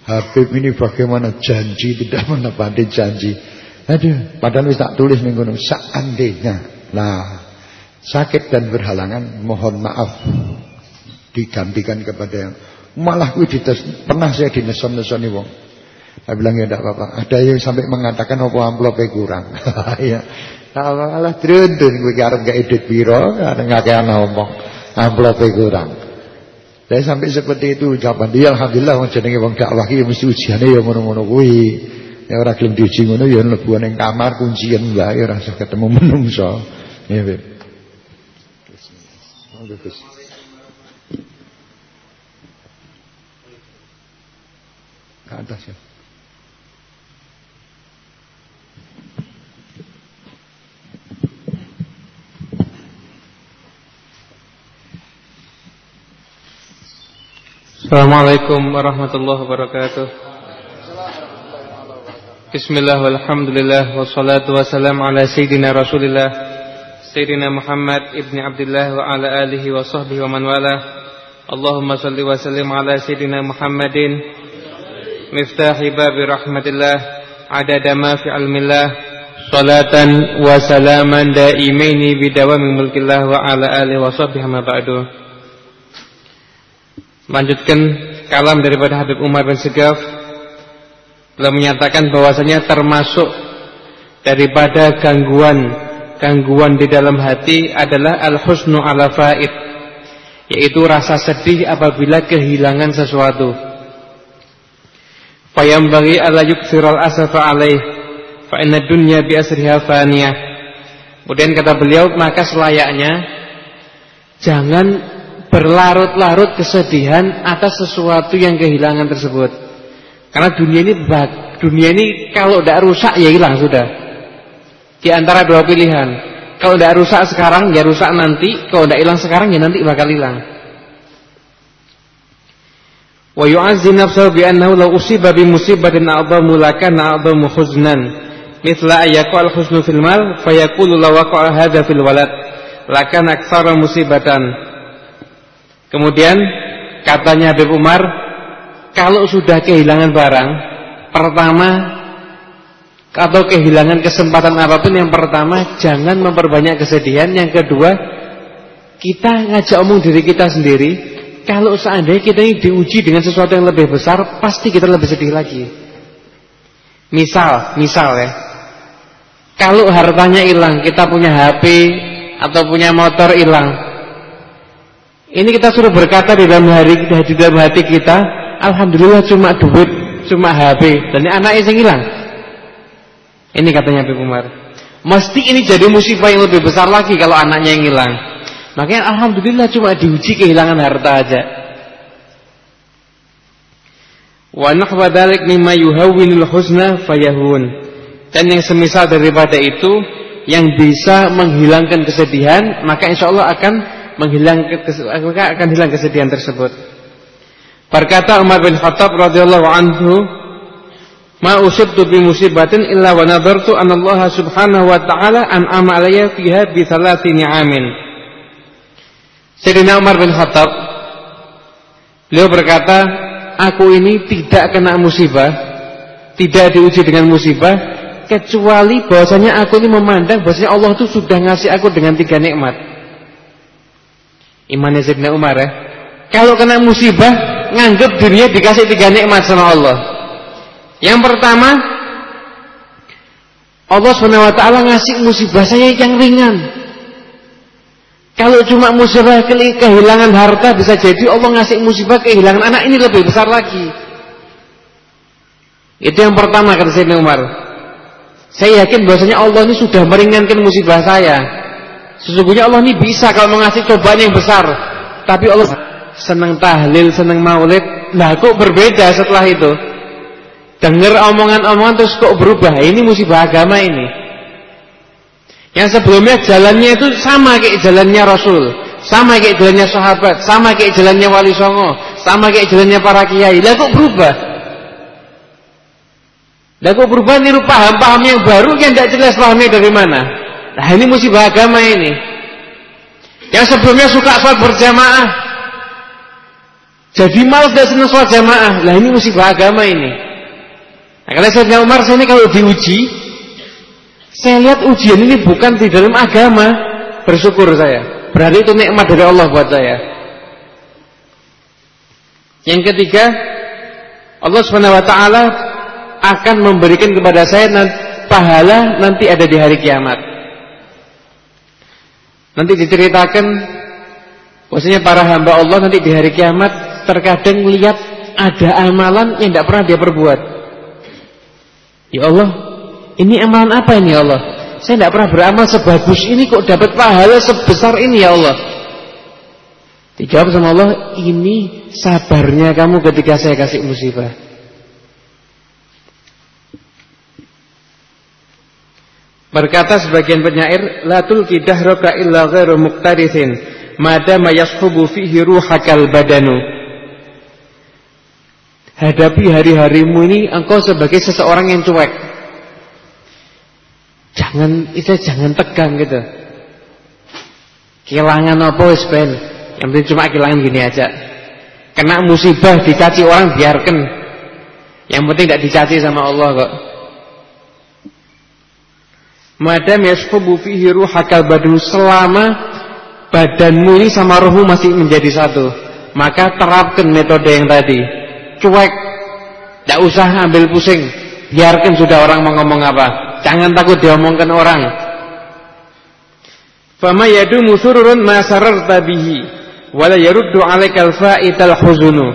Habib ini bagaimana janji tidak menepati janji. Aduh, padahal wis tak tulis ning ngono seandainya. Nah, sakit dan berhalangan mohon maaf digantikan kepada yang malah kuwi pernah saya dineson-nesoni wong. Saya bilang ya tidak apa-apa. Ada yang sampai mengatakan apa amplopnya kurang. <laughs> ya. Alah drendun kowe ki arep gak edit piro, arep ngakeh ngomong. Amplope kurang. Saya sampai seperti itu ucapan dia alhamdulillah wong jenenge wong dakwah iki mesti ujiane ya ngono-ngono kuwi. Ya ora gelem diuji ngono ya mlebu ning kamar kuncian wae ora usah ketemu <laughs> menungso. Ya, Beb. Ke atas ya. Assalamualaikum warahmatullahi wabarakatuh Bismillah walhamdulillah Wassalatu wassalam ala Sayyidina Rasulillah Sayyidina Muhammad ibni Abdullah Wa ala alihi wa sahbihi wa man wala Allahumma salli wa sallim ala Sayyidina Muhammadin Miftahi babi rahmatillah. Adada ma fi almillah. Salatan wa salaman daimaini bidawami mulkillah Wa ala alihi wa sahbihi ma ba'du. Melanjutkan kalam daripada Habib Umar bin Segaf telah menyatakan bahwasanya termasuk daripada gangguan gangguan di dalam hati adalah al-husnu ala faid yaitu rasa sedih apabila kehilangan sesuatu. Fayambaghi ala yuksiral asafa alaih fa inna dunya bi asriha faniyah. Kemudian kata beliau maka selayaknya jangan berlarut-larut kesedihan atas sesuatu yang kehilangan tersebut. Karena dunia ini dunia ini kalau tidak rusak ya hilang sudah. Di antara dua pilihan. Kalau tidak rusak sekarang, ya rusak nanti. Kalau tidak hilang sekarang, ya nanti bakal hilang. Wa yu'azzi nafsahu bi annahu law usiba bi musibatin a'dhamu lakana a'dhamu huznan. Mithla ayyaqa al-husnu fil mal fayaqulu law waqa'a hadha fil walad lakana aktsara musibatan. Kemudian katanya Habib Umar, kalau sudah kehilangan barang, pertama atau kehilangan kesempatan apa pun yang pertama jangan memperbanyak kesedihan yang kedua kita ngajak omong diri kita sendiri kalau seandainya kita ini diuji dengan sesuatu yang lebih besar pasti kita lebih sedih lagi misal misal ya kalau hartanya hilang kita punya HP atau punya motor hilang ini kita suruh berkata di dalam hari di dalam hati kita alhamdulillah cuma duit cuma HP dan ini anak yang hilang ini katanya Habib Umar. Mesti ini jadi musibah yang lebih besar lagi kalau anaknya yang hilang. Makanya alhamdulillah cuma diuji kehilangan harta aja. Wa nahwa dzalik mimma yuhawwinul husna fayahun. Dan yang semisal daripada itu yang bisa menghilangkan kesedihan, maka insya Allah akan menghilangkan akan hilang kesedihan tersebut. Berkata Umar bin Khattab radhiyallahu anhu, ma usibtu bi musibatin illa wa nadartu anna Allah subhanahu wa ta'ala an'ama alayya fiha bi thalathi ni'amin. Sayyidina Umar bin Khattab beliau berkata, aku ini tidak kena musibah, tidak diuji dengan musibah kecuali bahwasanya aku ini memandang bahwasanya Allah itu sudah ngasih aku dengan tiga nikmat. Imannya Sayyidina Umar ya. Kalau kena musibah, nganggap dirinya dikasih tiga nikmat sama Allah. Yang pertama, Allah SWT ngasih musibah saya yang ringan. Kalau cuma musibah kehilangan harta bisa jadi Allah ngasih musibah kehilangan anak ini lebih besar lagi. Itu yang pertama kata Sayyidina Umar. Saya yakin bahwasanya Allah ini sudah meringankan musibah saya. Sesungguhnya Allah ini bisa kalau mengasih cobaan yang besar. Tapi Allah senang tahlil, senang maulid. Nah kok berbeda setelah itu? dengar omongan-omongan terus kok berubah ini musibah agama ini yang sebelumnya jalannya itu sama kayak jalannya Rasul sama kayak jalannya sahabat sama kayak jalannya wali songo sama kayak jalannya para kiai. Lah kok berubah? Lah kok berubah niru paham-paham yang baru yang tidak jelas pahamnya dari mana? Nah ini musibah agama ini. Yang sebelumnya suka sholat berjamaah jadi malas dan senang sholat jamaah. Lah ini musibah agama ini. Nah, kata Sayyidina Umar, saya ini kalau diuji, saya lihat ujian ini bukan di dalam agama, bersyukur saya. Berarti itu nikmat dari Allah buat saya. Yang ketiga, Allah taala akan memberikan kepada saya pahala nanti ada di hari kiamat. Nanti diceritakan bahwasanya para hamba Allah nanti di hari kiamat terkadang melihat ada amalan yang tidak pernah dia perbuat. Ya Allah, ini amalan apa ini ya Allah? Saya tidak pernah beramal sebagus ini kok dapat pahala sebesar ini ya Allah. Dijawab sama Allah, ini sabarnya kamu ketika saya kasih musibah. Berkata sebagian penyair, la tulki dahraka illa ghairu muqtarithin, madama yashubu fihi ruhakal badanu. Hadapi hari-harimu ini engkau sebagai seseorang yang cuek. Jangan itu jangan tegang gitu. Kehilangan apa wis ben. Yang penting cuma kehilangan gini aja. Kena musibah dicaci orang biarkan. Yang penting tidak dicaci sama Allah kok. Madam yasfubu fihi ruhakal badu selama badanmu ini sama rohmu masih menjadi satu, maka terapkan metode yang tadi cuek. Tidak usah ambil pusing. Biarkan sudah orang mau ngomong apa. Jangan takut diomongkan orang. Fama yadumu sururun ma sararta bihi wa la yaruddu 'alaikal fa'ital huzunu.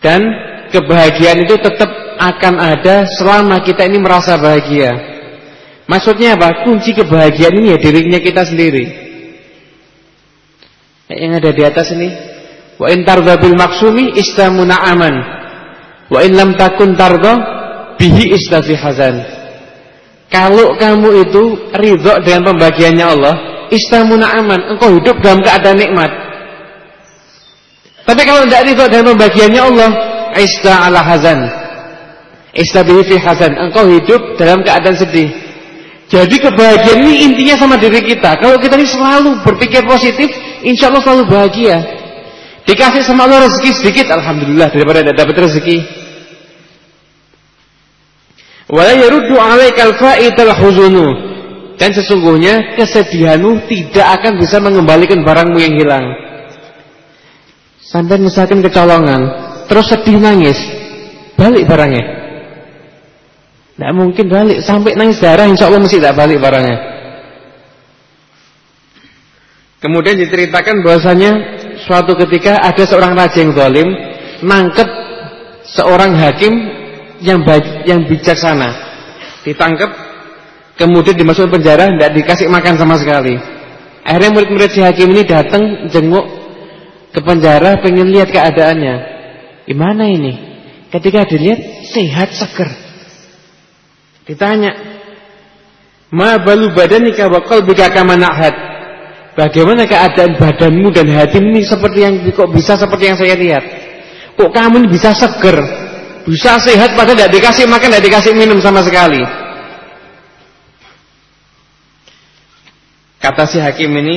Dan kebahagiaan itu tetap akan ada selama kita ini merasa bahagia. Maksudnya apa? Kunci kebahagiaan ini ya dirinya kita sendiri. Yang ada di atas ini. Wa in tarda bil maksumi istamuna aman. Wa in lam takun tarda bihi istafi hazan. Kalau kamu itu ridho dengan pembagiannya Allah, istamuna aman, engkau hidup dalam keadaan nikmat. Tapi kalau tidak ridho dengan pembagiannya Allah, ista ala hazan. Istabihi fi hazan. Engkau hidup dalam keadaan sedih. Jadi kebahagiaan ini intinya sama diri kita. Kalau kita ini selalu berpikir positif, insya Allah selalu bahagia. Dikasih sama Allah rezeki sedikit, alhamdulillah daripada tidak dapat rezeki. Wala 'alaikal fa'ital huzunu. Dan sesungguhnya kesedihanmu tidak akan bisa mengembalikan barangmu yang hilang. Sampai misalkan kecolongan, terus sedih nangis, balik barangnya. Tidak mungkin balik sampai nangis darah, insya Allah mesti tidak balik barangnya. Kemudian diceritakan bahwasanya suatu ketika ada seorang raja yang zalim nangkep seorang hakim yang baik, yang bijaksana. Ditangkap, kemudian dimasukkan penjara, tidak dikasih makan sama sekali. Akhirnya murid-murid si hakim ini datang jenguk ke penjara, pengen lihat keadaannya. Gimana ini? Ketika dilihat sehat seger. Ditanya, "Ma balu badanika wa qalbika kama na'had?" Bagaimana keadaan badanmu dan hatimu seperti yang kok bisa seperti yang saya lihat? Kok kamu ini bisa seger, bisa sehat padahal tidak dikasih makan, tidak dikasih minum sama sekali. Kata si hakim ini,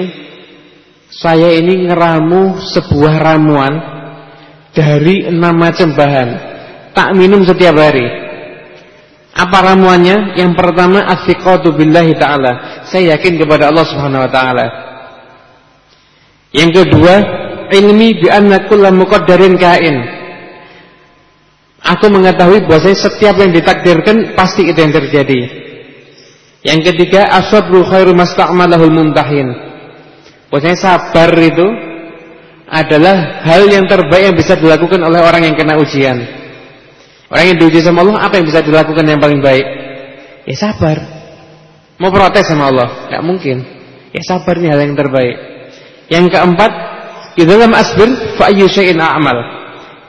saya ini ngeramu sebuah ramuan dari enam macam bahan, tak minum setiap hari. Apa ramuannya? Yang pertama afiqatu billahi taala. Saya yakin kepada Allah Subhanahu wa taala. Yang kedua, ilmi bi anna muqaddarin kain. Aku mengetahui bahwasanya setiap yang ditakdirkan pasti itu yang terjadi. Yang ketiga, asabru khairu masta'malahul mumtahin. Bahwasanya sabar itu adalah hal yang terbaik yang bisa dilakukan oleh orang yang kena ujian. Orang yang diuji sama Allah, apa yang bisa dilakukan yang paling baik? Ya sabar. Mau protes sama Allah? Tidak mungkin. Ya sabar ini hal yang terbaik. Yang keempat, di dalam asbir fa a'mal.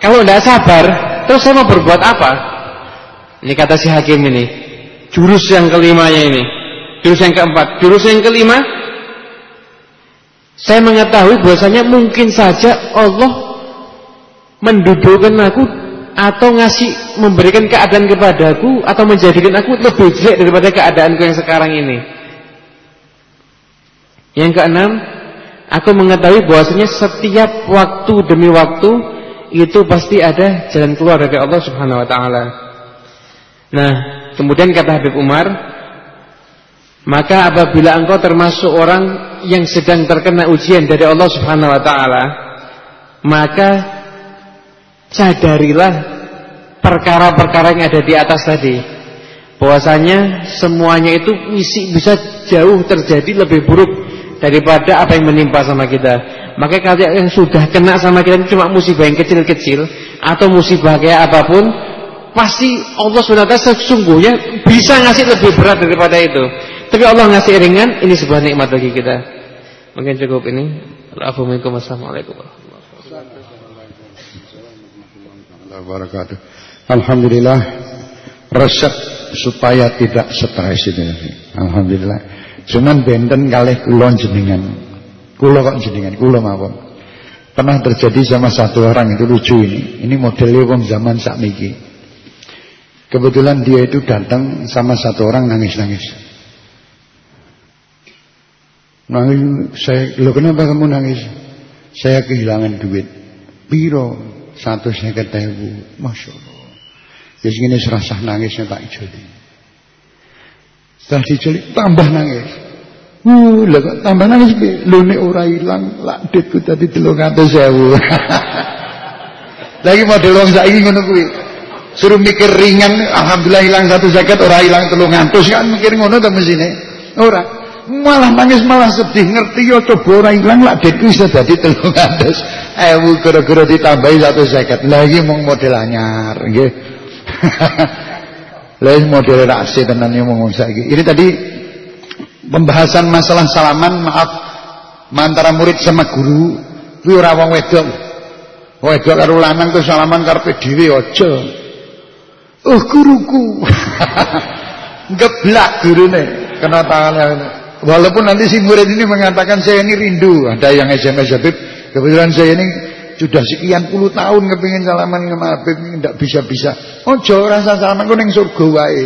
Kalau tidak sabar, terus saya mau berbuat apa? Ini kata si hakim ini. Jurus yang kelimanya ini. Jurus yang keempat. Jurus yang kelima, saya mengetahui bahwasanya mungkin saja Allah mendudukkan aku atau ngasih memberikan keadaan kepadaku atau menjadikan aku lebih jelek daripada keadaanku yang sekarang ini. Yang keenam, aku mengetahui bahwasanya setiap waktu demi waktu itu pasti ada jalan keluar dari Allah Subhanahu wa taala. Nah, kemudian kata Habib Umar, maka apabila engkau termasuk orang yang sedang terkena ujian dari Allah Subhanahu wa taala, maka sadarilah perkara-perkara yang ada di atas tadi. Bahwasanya semuanya itu bisa jauh terjadi lebih buruk daripada apa yang menimpa sama kita. Maka kalau yang sudah kena sama kita cuma musibah yang kecil-kecil atau musibah kayak apa pun, pasti Allah SWT sesungguhnya bisa ngasih lebih berat daripada itu. Tapi Allah ngasih ringan, ini sebuah nikmat bagi kita. Mungkin cukup ini. Assalamualaikum wabarakatuh. Alhamdulillah resep supaya tidak stres itu. Alhamdulillah. Cuman benten kalih kula jenengan. Kula kok jenengan, kula mawon. Pernah terjadi sama satu orang itu lucu ini. Ini modelnya wong zaman sakniki. Kebetulan dia itu datang sama satu orang nangis-nangis. Nangis, saya, lo kenapa kamu nangis? Saya kehilangan duit. Piro? Satu saya ketemu. Masya Allah. Ya segini serasa nangisnya tak ijoli. Setelah dijoli, tambah nangis. Uh, tambah nangis? Lho nek ora ilang, lak ditku tadi 300.000. Lagi model wong saiki ngono kuwi. Suruh mikir ringan, alhamdulillah hilang satu zakat, ora hilang 300 kan mikir ngono ta mesine. Ora. malah nangis malah sedih ngerti yo coba ora ilang lak duitku iso dadi 300 ewu gara-gara ditambahi 150 lagi mau model anyar nggih <laughs> lain model raksi tenan yo ngomong saiki ini tadi pembahasan masalah salaman maaf antara murid sama guru kuwi ora wong wedok wedok karo lanang tuh salaman karepe dhewe aja oh guruku <laughs> geblak gurune kena tangannya Walaupun nanti si murid ini mengatakan saya ini rindu, ada yang SMS Habib, kebetulan saya ini sudah sekian puluh tahun kepingin salaman sama Habib tidak bisa-bisa. Oh jauh rasa salaman kau neng surga wae.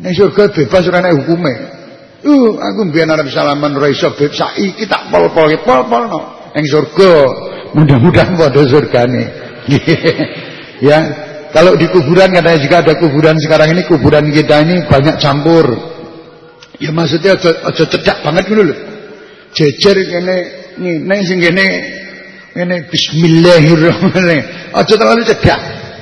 Neng surga bebas ora hukume. Uh, aku biar arep salaman ora iso Habib saiki tak pol-pol pol-pol no. Neng surga. Mudah-mudahan pada surgane. <laughs> ya. Kalau di kuburan katanya jika ada kuburan sekarang ini kuburan kita ini banyak campur. Ya maksudnya aja cedak banget ngono lho. Jejer kene ngene sing kene ngene bismillahirrahmanirrahim. Aja terlalu cedak.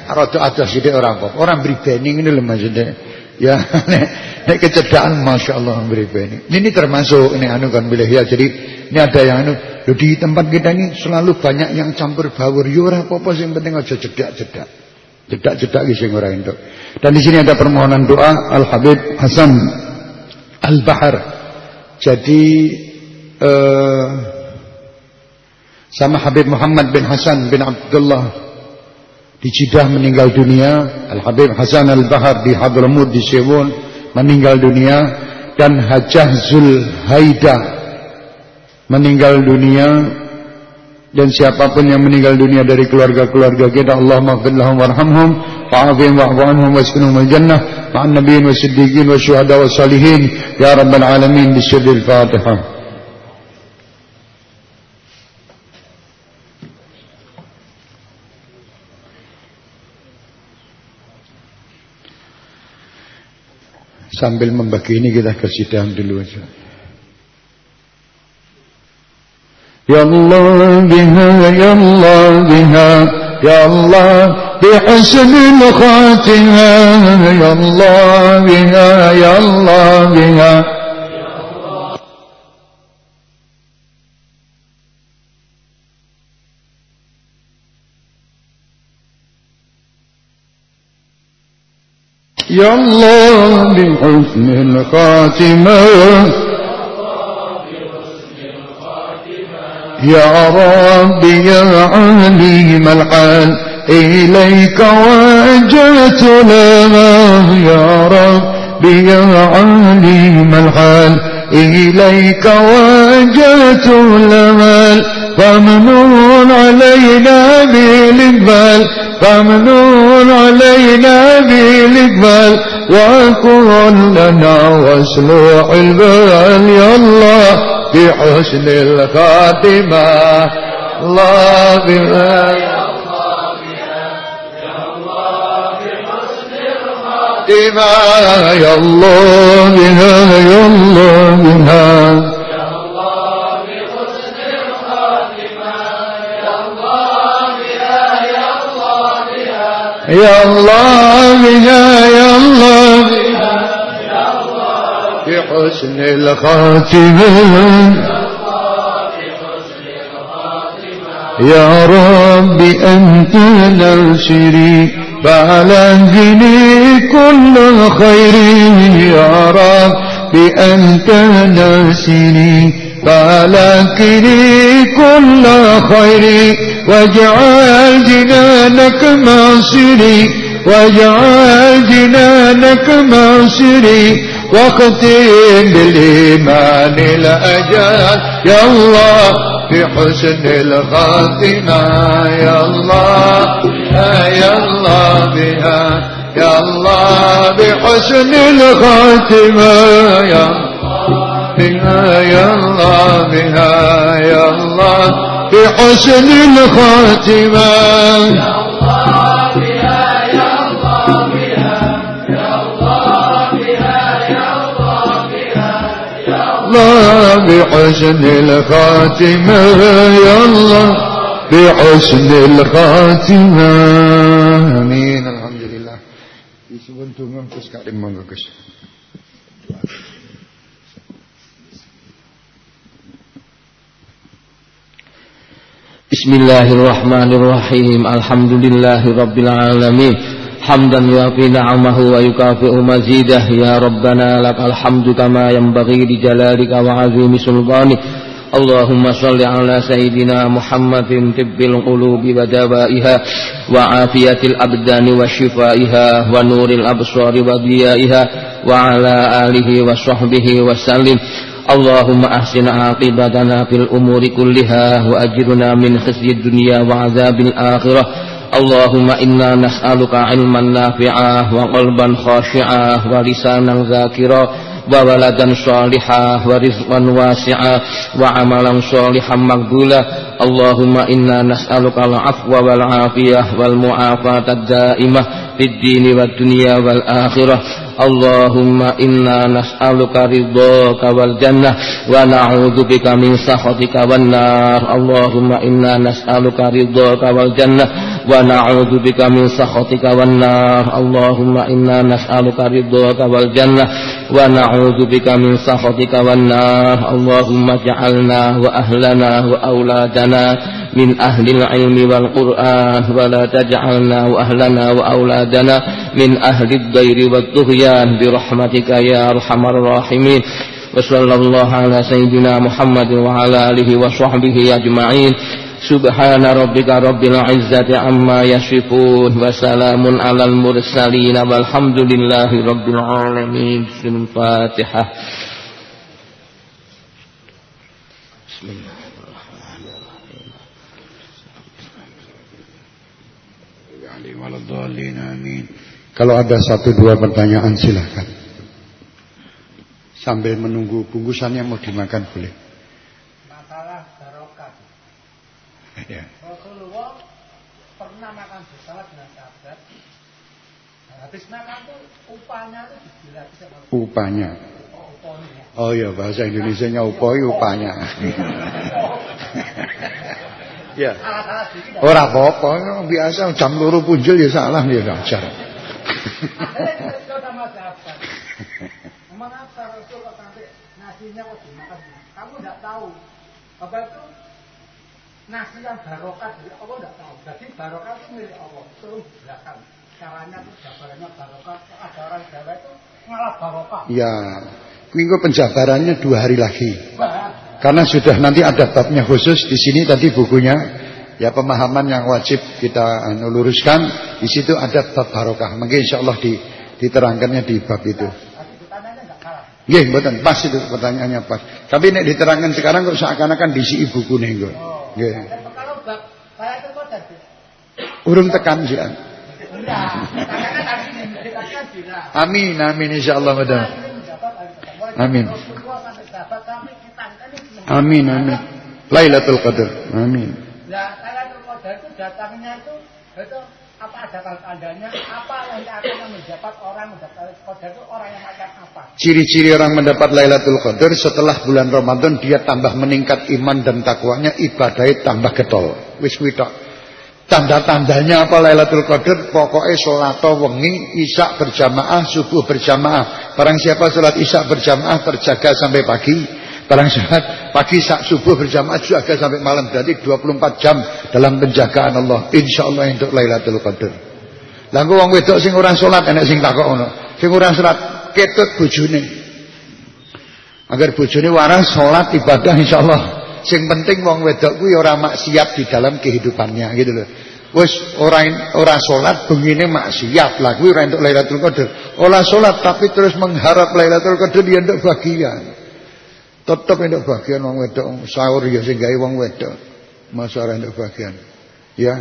Rada adoh sithik ora apa. Ora mribeni ngene lho maksudnya. Ya <laughs> nek nek kecedakan masyaallah mribeni. Ini termasuk ini anu kan bilih ya. Jadi ini ada yang anu Loh, di tempat kita ini selalu banyak yang campur baur. Ya ora apa-apa sing penting aja cedak-cedak. Cedak-cedak iki sing ora entuk. Dan di sini ada permohonan doa Al Habib Hasan Al-Bahar. Jadi uh, sama Habib Muhammad bin Hasan bin Abdullah di Cidah meninggal dunia. Al-Habib Hasan Al-Bahar di Hadramut di Sewon meninggal dunia. Dan Hajah Zul Haida meninggal dunia. Dan siapa pun yang meninggal dunia dari keluarga-keluarga kita Allah maghfir lahum warhamhum wa'afihim wa'fu anhum al-jannah ma'an nabiyyin wa siddiqin wa syuhada wa salihin. Ya rabbal alamin bisyirril fatihah Sambil membagi ini kita kesidahan dulu aja. يا الله بها يا الله بها يا الله بحسن الخاتمة يا الله بها يا الله بها يا الله بحسن الخاتمة. يا رب يا عليم الحال إليك وجهت لنا يا رب يا عليم الحال إليك وجهت لنا فمنون علينا بالإقبال فمنون علينا بالإقبال وكن لنا واسلوح البال يا الله بحسن الخاتمة. الله بما يا الله بها يا الله بها. يا الله بها يا الله. بها بها بحسن الخاتمة يا رب أنت ناصري فعلمني كل خير. يا رب أنت ناصري فعلمني كل خير. واجعل جنانك ماصري واجعل جنانك ماصري واختم بالإيمان الأجل يا الله بحسن الخاتمة. يا الله يا الله بها. يا الله بحسن الخاتمة. يا بها يا الله بها. يا الله بحسن الخاتمة. يا الله بها يا الله بها يا الله بها يا الله بحسن الخاتمة يا الله بحسن الخاتمة. آمين. الحمد لله. يسوع أنتم من تسكر من بسم الله الرحمن الرحيم الحمد لله رب العالمين حمدا يعطي نعمه ويكافئ مزيده يا ربنا لك الحمد كما ينبغي لجلالك وعظيم سلطانك اللهم صل على سيدنا محمد طب القلوب ودوائها وعافية الأبدان وشفائها ونور الأبصار وضيائها وعلى آله وصحبه وسلم اللهم أحسن عاقبتنا في الأمور كلها وأجرنا من خزي الدنيا وعذاب الآخرة. اللهم إنا نسألك علما نافعا وقلبا خاشعا ولسانا ذاكرا وولدا صالحا ورزقا واسعا وعملا صالحا مقبولا. اللهم إنا نسألك العفو والعافية والمعافاة الدائمة. في الدين والدنيا والآخرة اللهم إنا نسألك رضاك والجنة ونعوذ بك من سخطك والنار اللهم إنا نسألك رضاك والجنة ونعوذ بك من سخطك والنار اللهم إنا نسألك رضاك والجنة ونعوذ بك من سخطك والنار اللهم اجعلنا وأهلنا وأولادنا من أهل العلم والقرآن ولا تجعلنا وأهلنا وأولادنا من أهل الدير والطغيان برحمتك يا أرحم الراحمين وصلى الله على سيدنا محمد وعلى آله وصحبه أجمعين سبحان ربك رب العزة عما يصفون وسلام على المرسلين والحمد لله رب العالمين بسم الفاتحة بسم الله Amin. Kalau ada satu dua pertanyaan silahkan. Sambil menunggu bungkusannya mau dimakan boleh. Masalah barokah. Ya. Rasulullah pernah makan bersama dengan sahabat. Habis makan tuh upahnya sama Upahnya. Oh, upahnya. Oh iya bahasa Indonesianya upah upahnya. Ya. Ora apa-apa, biasa jam loro punjul ya salah ya wajar. Mengapa Rasul kok sampai nasinya kok dimakan? Kamu tidak tahu. Apa itu nasi yang barokah dari Allah tidak tahu. Jadi barokah itu milik Allah. Terus belakang. Caranya itu jabarannya barokah. Ada orang Jawa itu ngalah barokah. Ya, minggu penjabarannya dua hari lagi. Wah, Karena sudah nanti ada babnya khusus di sini tadi bukunya ya pemahaman yang wajib kita anu, luruskan di situ ada bab barokah. Mungkin insya Allah di, diterangkannya di bab itu. Nggih, mboten pas itu pertanyaannya pas. Tapi nek diterangkan sekarang kok seakan-akan diisi buku nih kok. Nggih. Dan kalau bab. Urung tekan sih. Bilang. Amin, amin insyaallah madam. Amin. Rasulullah sampai sahabat sampai kita ini Amin, amin. Lailatul Qadar. Amin. Nah, Lailatul Qadar itu datangnya itu itu apa ada tandanya? Apa yang akan mendapat orang mendapat Lailatul Qadar itu orang yang akan apa? Ciri-ciri orang mendapat Lailatul Qadar setelah bulan Ramadan dia tambah meningkat iman dan takwanya, ibadahnya tambah getol. Wis kuwi. Tanda-tandanya apa Lailatul Qadar? Pokoknya sholat wengi, isya berjamaah, subuh berjamaah. Barang siapa sholat isya berjamaah terjaga sampai pagi. Barang sholat pagi sak subuh berjamaah jaga sampai malam. Berarti 24 jam dalam penjagaan Allah. Insya Allah untuk Lailatul Qadar. Engko wong wedok sing ora salat enek sing takok ngono. Sing ora salat ketut bojone. Agar bojone waras salat ibadah insyaallah. Sing penting wong wedok kuwi ora maksiat di dalam kehidupannya gitu loh. Wis ora ora salat bengine maksiat lah kuwi ora entuk Lailatul Qadar. Ora salat tapi terus mengharap Lailatul Qadar dia entuk bagian. Tetep entuk bagian wong wedok sahur ya sing gawe wedok. Masa ora bagian. Ya.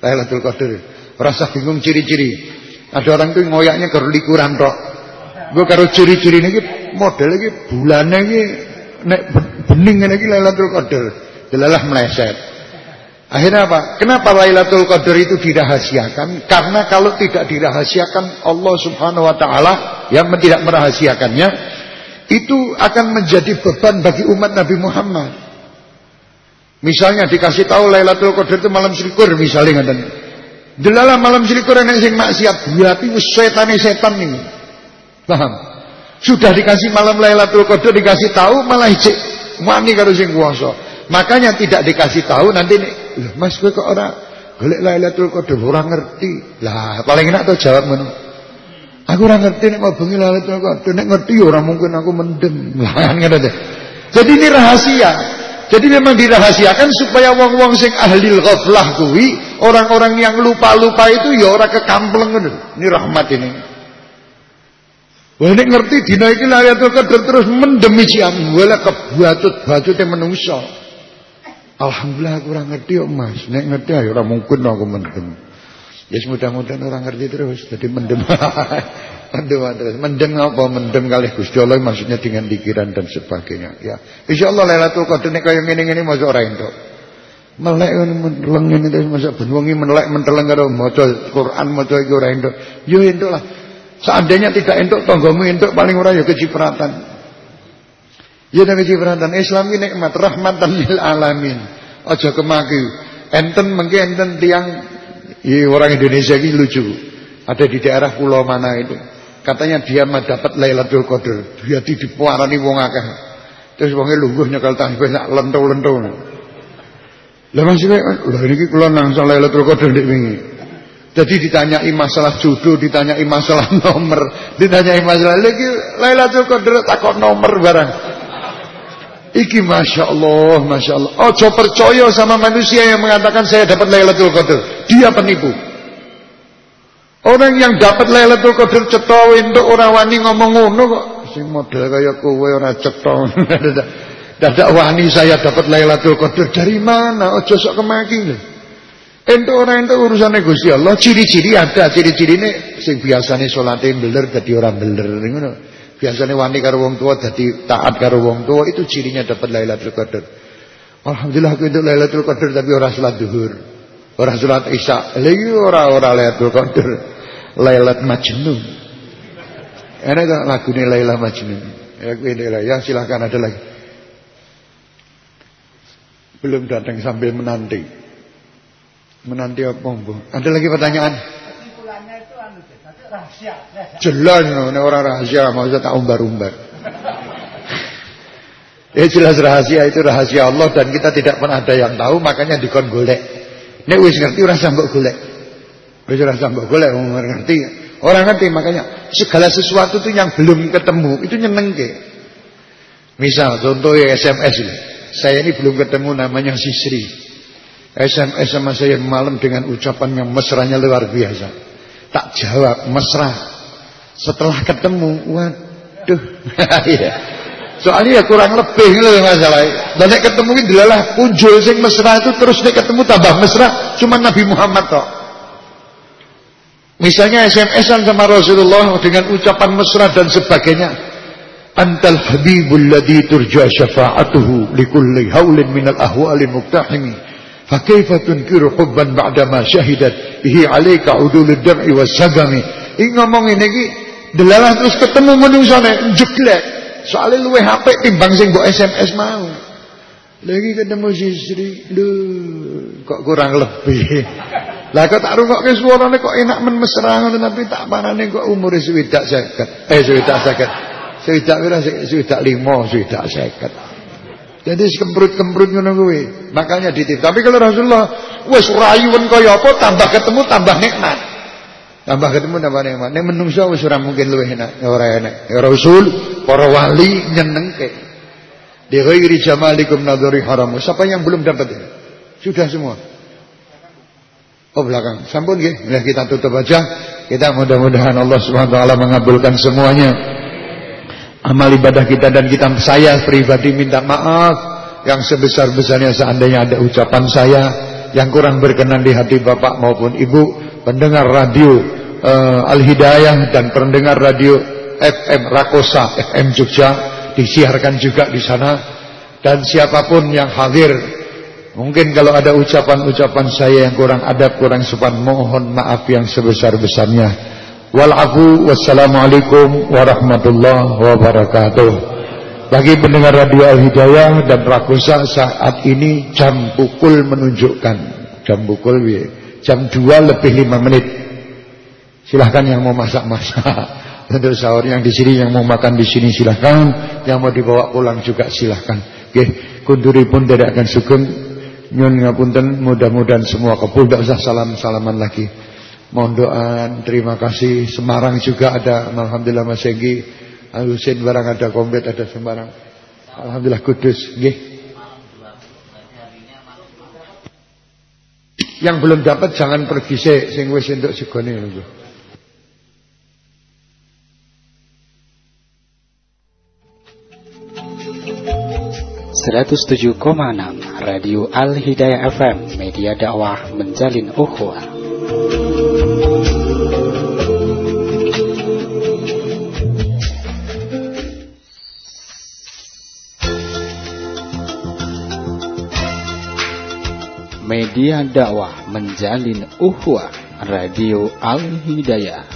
Lailatul Qadar. Rasa bingung ciri-ciri. Ada orang tuh ngoyaknya karo likuran tok. Gue karo ciri-ciri ini model iki bulane iki nek bening iki Lailatul Qadar. Delalah meleset. Akhirnya apa? Kenapa Lailatul Qadar itu dirahasiakan? Karena kalau tidak dirahasiakan Allah Subhanahu wa taala yang tidak merahasiakannya itu akan menjadi beban bagi umat Nabi Muhammad. Misalnya dikasih tahu Lailatul Qadar itu malam selikur misalnya ngaten. Delalah malam selikur enek sing maksiat berarti wis setane setan ini. Paham? Sudah dikasih malam Lailatul Qadar dikasih tahu malah ijek wani karo sing kuwasa. Makanya tidak dikasih tahu nanti Lah Mas kowe kok ora golek Lailatul Qadar ora ngerti. Lah paling enak tuh jawab ngono. Aku ora ngerti nek bengi Lailatul Qadar, nek ngerti ya ora mungkin aku mendem. Kan Jadi ini rahasia. Jadi memang dirahasiakan supaya wong-wong sing ahli ghaflah kuwi, orang-orang yang lupa-lupa itu ya ora kekampleng ngono. Ini rahmat ini. Wah nek ngerti dina iki Lailatul Qadar terus mendemi ciam, wala kebatut-batute menungso. Alhamdulillah aku ora ngerti kok Mas. Nek ngerti ayo ora mungkin aku mendem. Ya yes, mudah-mudahan orang ngerti terus jadi mendem. <laughs> mendem terus. Mendem apa? Mendem kali Gusti Allah maksudnya dengan pikiran dan sebagainya. Ya. Insyaallah Lailatul Qadar nek kaya ngene-ngene masuk ora entuk. Melek menteleng ini terus masa ben wengi melek menteleng karo maca Quran maca iki ora entuk. Yo entuk lah. Seandainya tidak entuk tanggamu entuk paling ora ya kecipratan. Ya Nabi kecipratan Islam ini nikmat rahmatan lil alamin. Aja kemaki. Enten mengki enten tiang ya orang Indonesia ini lucu. Ada di daerah pulau mana itu. Katanya dia mah dapat Lailatul Qadar. Dia di dipuarani wong akeh. Terus wonge lungguh nyekel tasbih nak lento-lento. Lah masih lha niki kula nang Lailatul Qadar ndek wingi. Jadi ditanyai masalah jodoh, ditanyai masalah <laughs> nomor, ditanyai masalah lagi Lailatul Qadar takut nomor barang. Iki Masya Allah, Masya Allah. Ojo percaya sama manusia yang mengatakan saya dapat Lailatul Qadar. Dia penipu. Orang yang dapat Lailatul Qadar cetha untuk orang wani ngomong ngono kok. Sing model kaya kowe ora cetha. <laughs> Dadak wani saya dapat Lailatul Qadar dari mana? Ojo sok kemaki lho. Entuk ora entuk urusane Gusti Allah. Ciri-ciri ada, ciri-ciri ini sing biasane salate beler dadi ora beler ngono. Biasanya wani karo wong tua jadi taat karo wong tua itu cirinya dapat Lailatul Qadar. Alhamdulillah aku itu Lailatul Qadar tapi orang salat duhur. Orang salat Isya. Lagi orang orang Lailatul Qadar. Lailat Majnun. Enak tak lagu ini Laila Majnun. Ya, ya silahkan ada lagi. Belum datang sambil menanti. Menanti apa? Ada lagi pertanyaan? Jelas ini orang rahasia, mau tak umbar-umbar. Ya jelas rahasia itu rahasia Allah dan kita tidak pernah ada yang tahu, makanya dikon golek. Nek wis ngerti ora sambok golek. Wis ora sambok golek wong ngerti. Orang ngerti makanya segala sesuatu itu yang belum ketemu itu nyenengke. Misal contoh ya SMS. Saya ini belum ketemu namanya Sisri. SMS sama saya malam dengan ucapan yang mesranya luar biasa. Tak jawab mesra. Setelah ketemu, waduh. <laughs> Iya. Soalnya ya kurang lebih loh masalah. Dan nek ketemu ini adalah punjul sing mesra itu terus nek ketemu tambah mesra cuma Nabi Muhammad toh. Misalnya SMS-an sama Rasulullah dengan ucapan mesra dan sebagainya. Antal habibul ladhi turja syafa'atuhu likulli haulin minal ahwali muktahimi. Fakaifa tunkiru hubban ba'dama syahidat bihi alaika udulud dam'i was-sagami. Iki ngomong iki delalah terus ketemu menungsane jeglek. Soalnya luwe HP timbang sing mbok SMS mau. Lagi ketemu si duh, kok kurang lebih. Lah kok tak rungokke kok enak men mesra tapi tak parane kok umure swidak 50. Eh swidak 50. Swidak pira swidak 5, swidak 50. Jadi kemprut-kemprut ngono kuwi. Makanya ditip. Tapi kalau Rasulullah wis rayuwen kaya apa tambah ketemu tambah nikmat. Tambah ketemu tambah nikmat. Nek menungso wis ora mungkin luwih enak, ora enak. Ya Rasul, para wali nyenengke. Di ghairi jamalikum nadhari haram. Siapa yang belum dapat ini? Sudah semua. Oh belakang. Sampun nggih. Kita tutup aja. Kita mudah-mudahan Allah Subhanahu wa taala mengabulkan semuanya amal ibadah kita dan kita saya pribadi minta maaf. Yang sebesar-besarnya seandainya ada ucapan saya yang kurang berkenan di hati Bapak maupun Ibu. Pendengar radio uh, Al-Hidayah dan pendengar radio FM Rakosa FM Jogja disiarkan juga di sana. Dan siapa pun yang hadir mungkin kalau ada ucapan-ucapan saya yang kurang adab kurang sopan mohon maaf yang sebesar-besarnya Walafu wassalamualaikum warahmatullahi wabarakatuh. Bagi pendengar Radio Al Hidayah dan Rakusa saat ini jam pukul menunjukkan jam pukul jam 2 lebih 5 menit. Silahkan yang mau masak-masak <laughs> untuk sahur yang di sini yang mau makan di sini silahkan yang mau dibawa pulang juga silahkan. Oke, kunduri pun tidak akan sugeng Nyun ngapunten mudah-mudahan semua kebul tidak usah salam-salaman lagi. Mohon doa, terima kasih. Semarang juga ada, alhamdulillah Mas Egi. Alusin barang ada komplit ada Semarang. Alhamdulillah Kudus, nggih. Yang belum dapat jangan pergi sih, sing wis entuk segone lho. 107,6 Radio Al Hidayah FM Media dakwah menjalin ukhuwah Media dakwah menjalin ukhuwah Radio Al Hidayah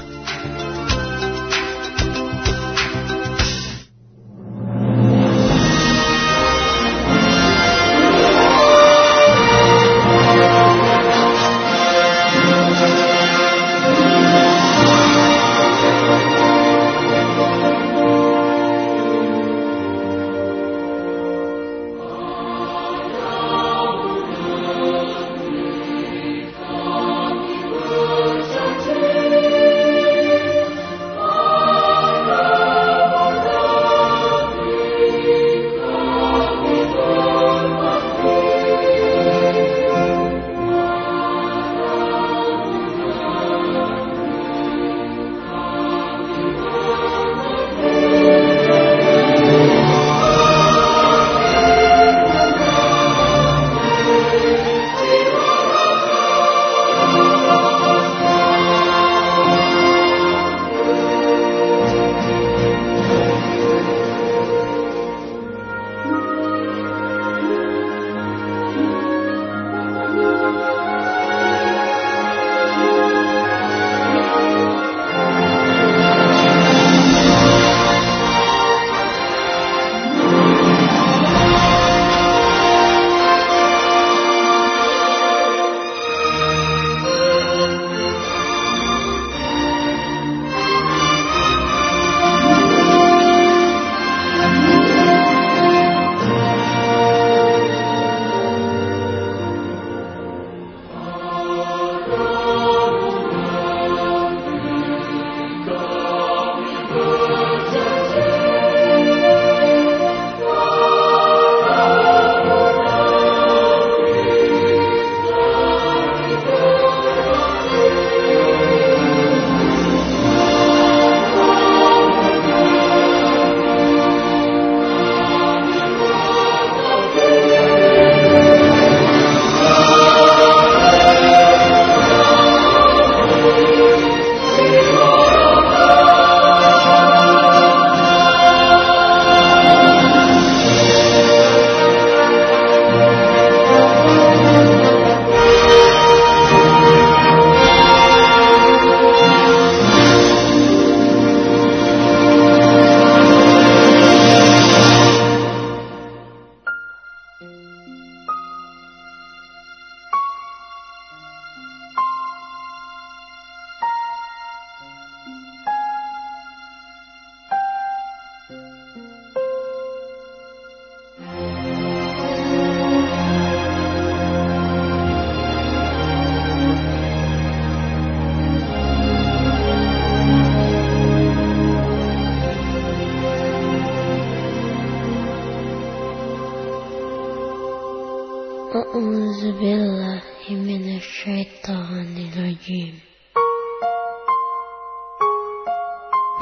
أعوذ بالله من الشيطان الرجيم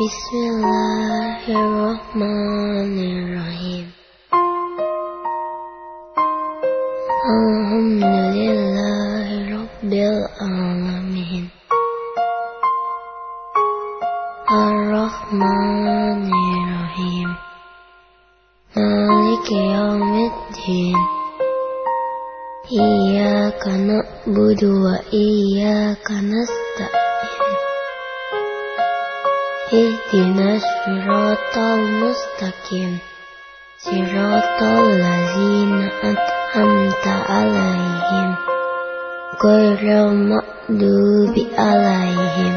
بسم الله الرحمن الرحيم الحمد لله رب العالمين الرحمن na'budu wa iyyaka nasta'in. Ihdinas siratal mustaqim. Siratal ladzina an'amta 'alaihim. Ghairil maghdubi 'alaihim.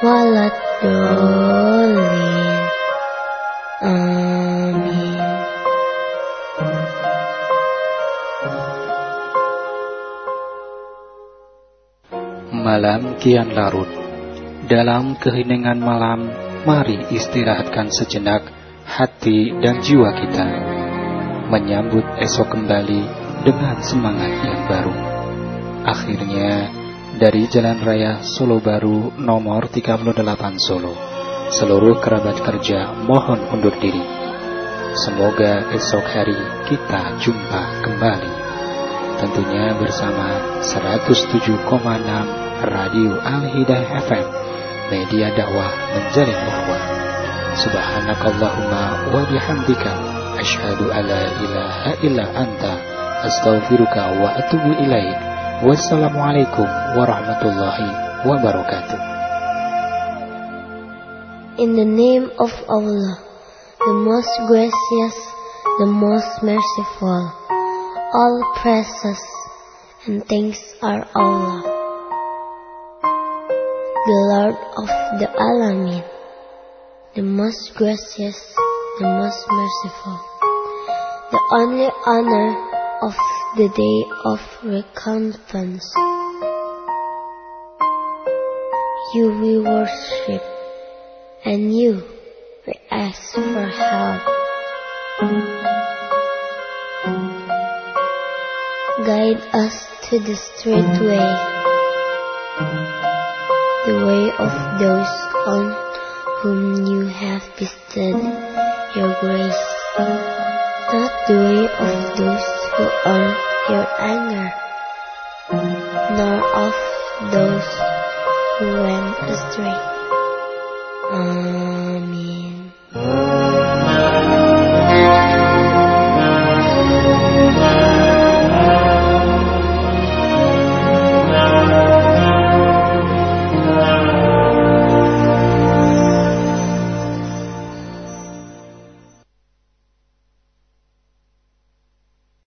Walad dhalin Amin. Malam kian larut. Dalam keheningan malam, mari istirahatkan sejenak hati dan jiwa kita. Menyambut esok kembali dengan semangat yang baru. Akhirnya, dari Jalan Raya Solo Baru nomor 38 Solo, seluruh kerabat kerja mohon undur diri. Semoga esok hari kita jumpa kembali. Tentunya bersama 107,6 Radio Al-Hidayah FM, media dakwah menjalin ukhuwah. Subhanakallahumma wa bihamdika asyhadu alla ilaha illa anta astaghfiruka wa atubu ilaik. Wassalamualaikum warahmatullahi wabarakatuh. In the name of Allah, the most gracious, the most merciful, all praises and thanks are Allah, the Lord of the Alamin, the most gracious, the most merciful, the only honor of the day of recompense. You we worship, and you we ask for help. Guide us to the straight way, the way of those on whom you have bestowed your grace, not the way of those who earn your anger, nor of those who went astray. Amen.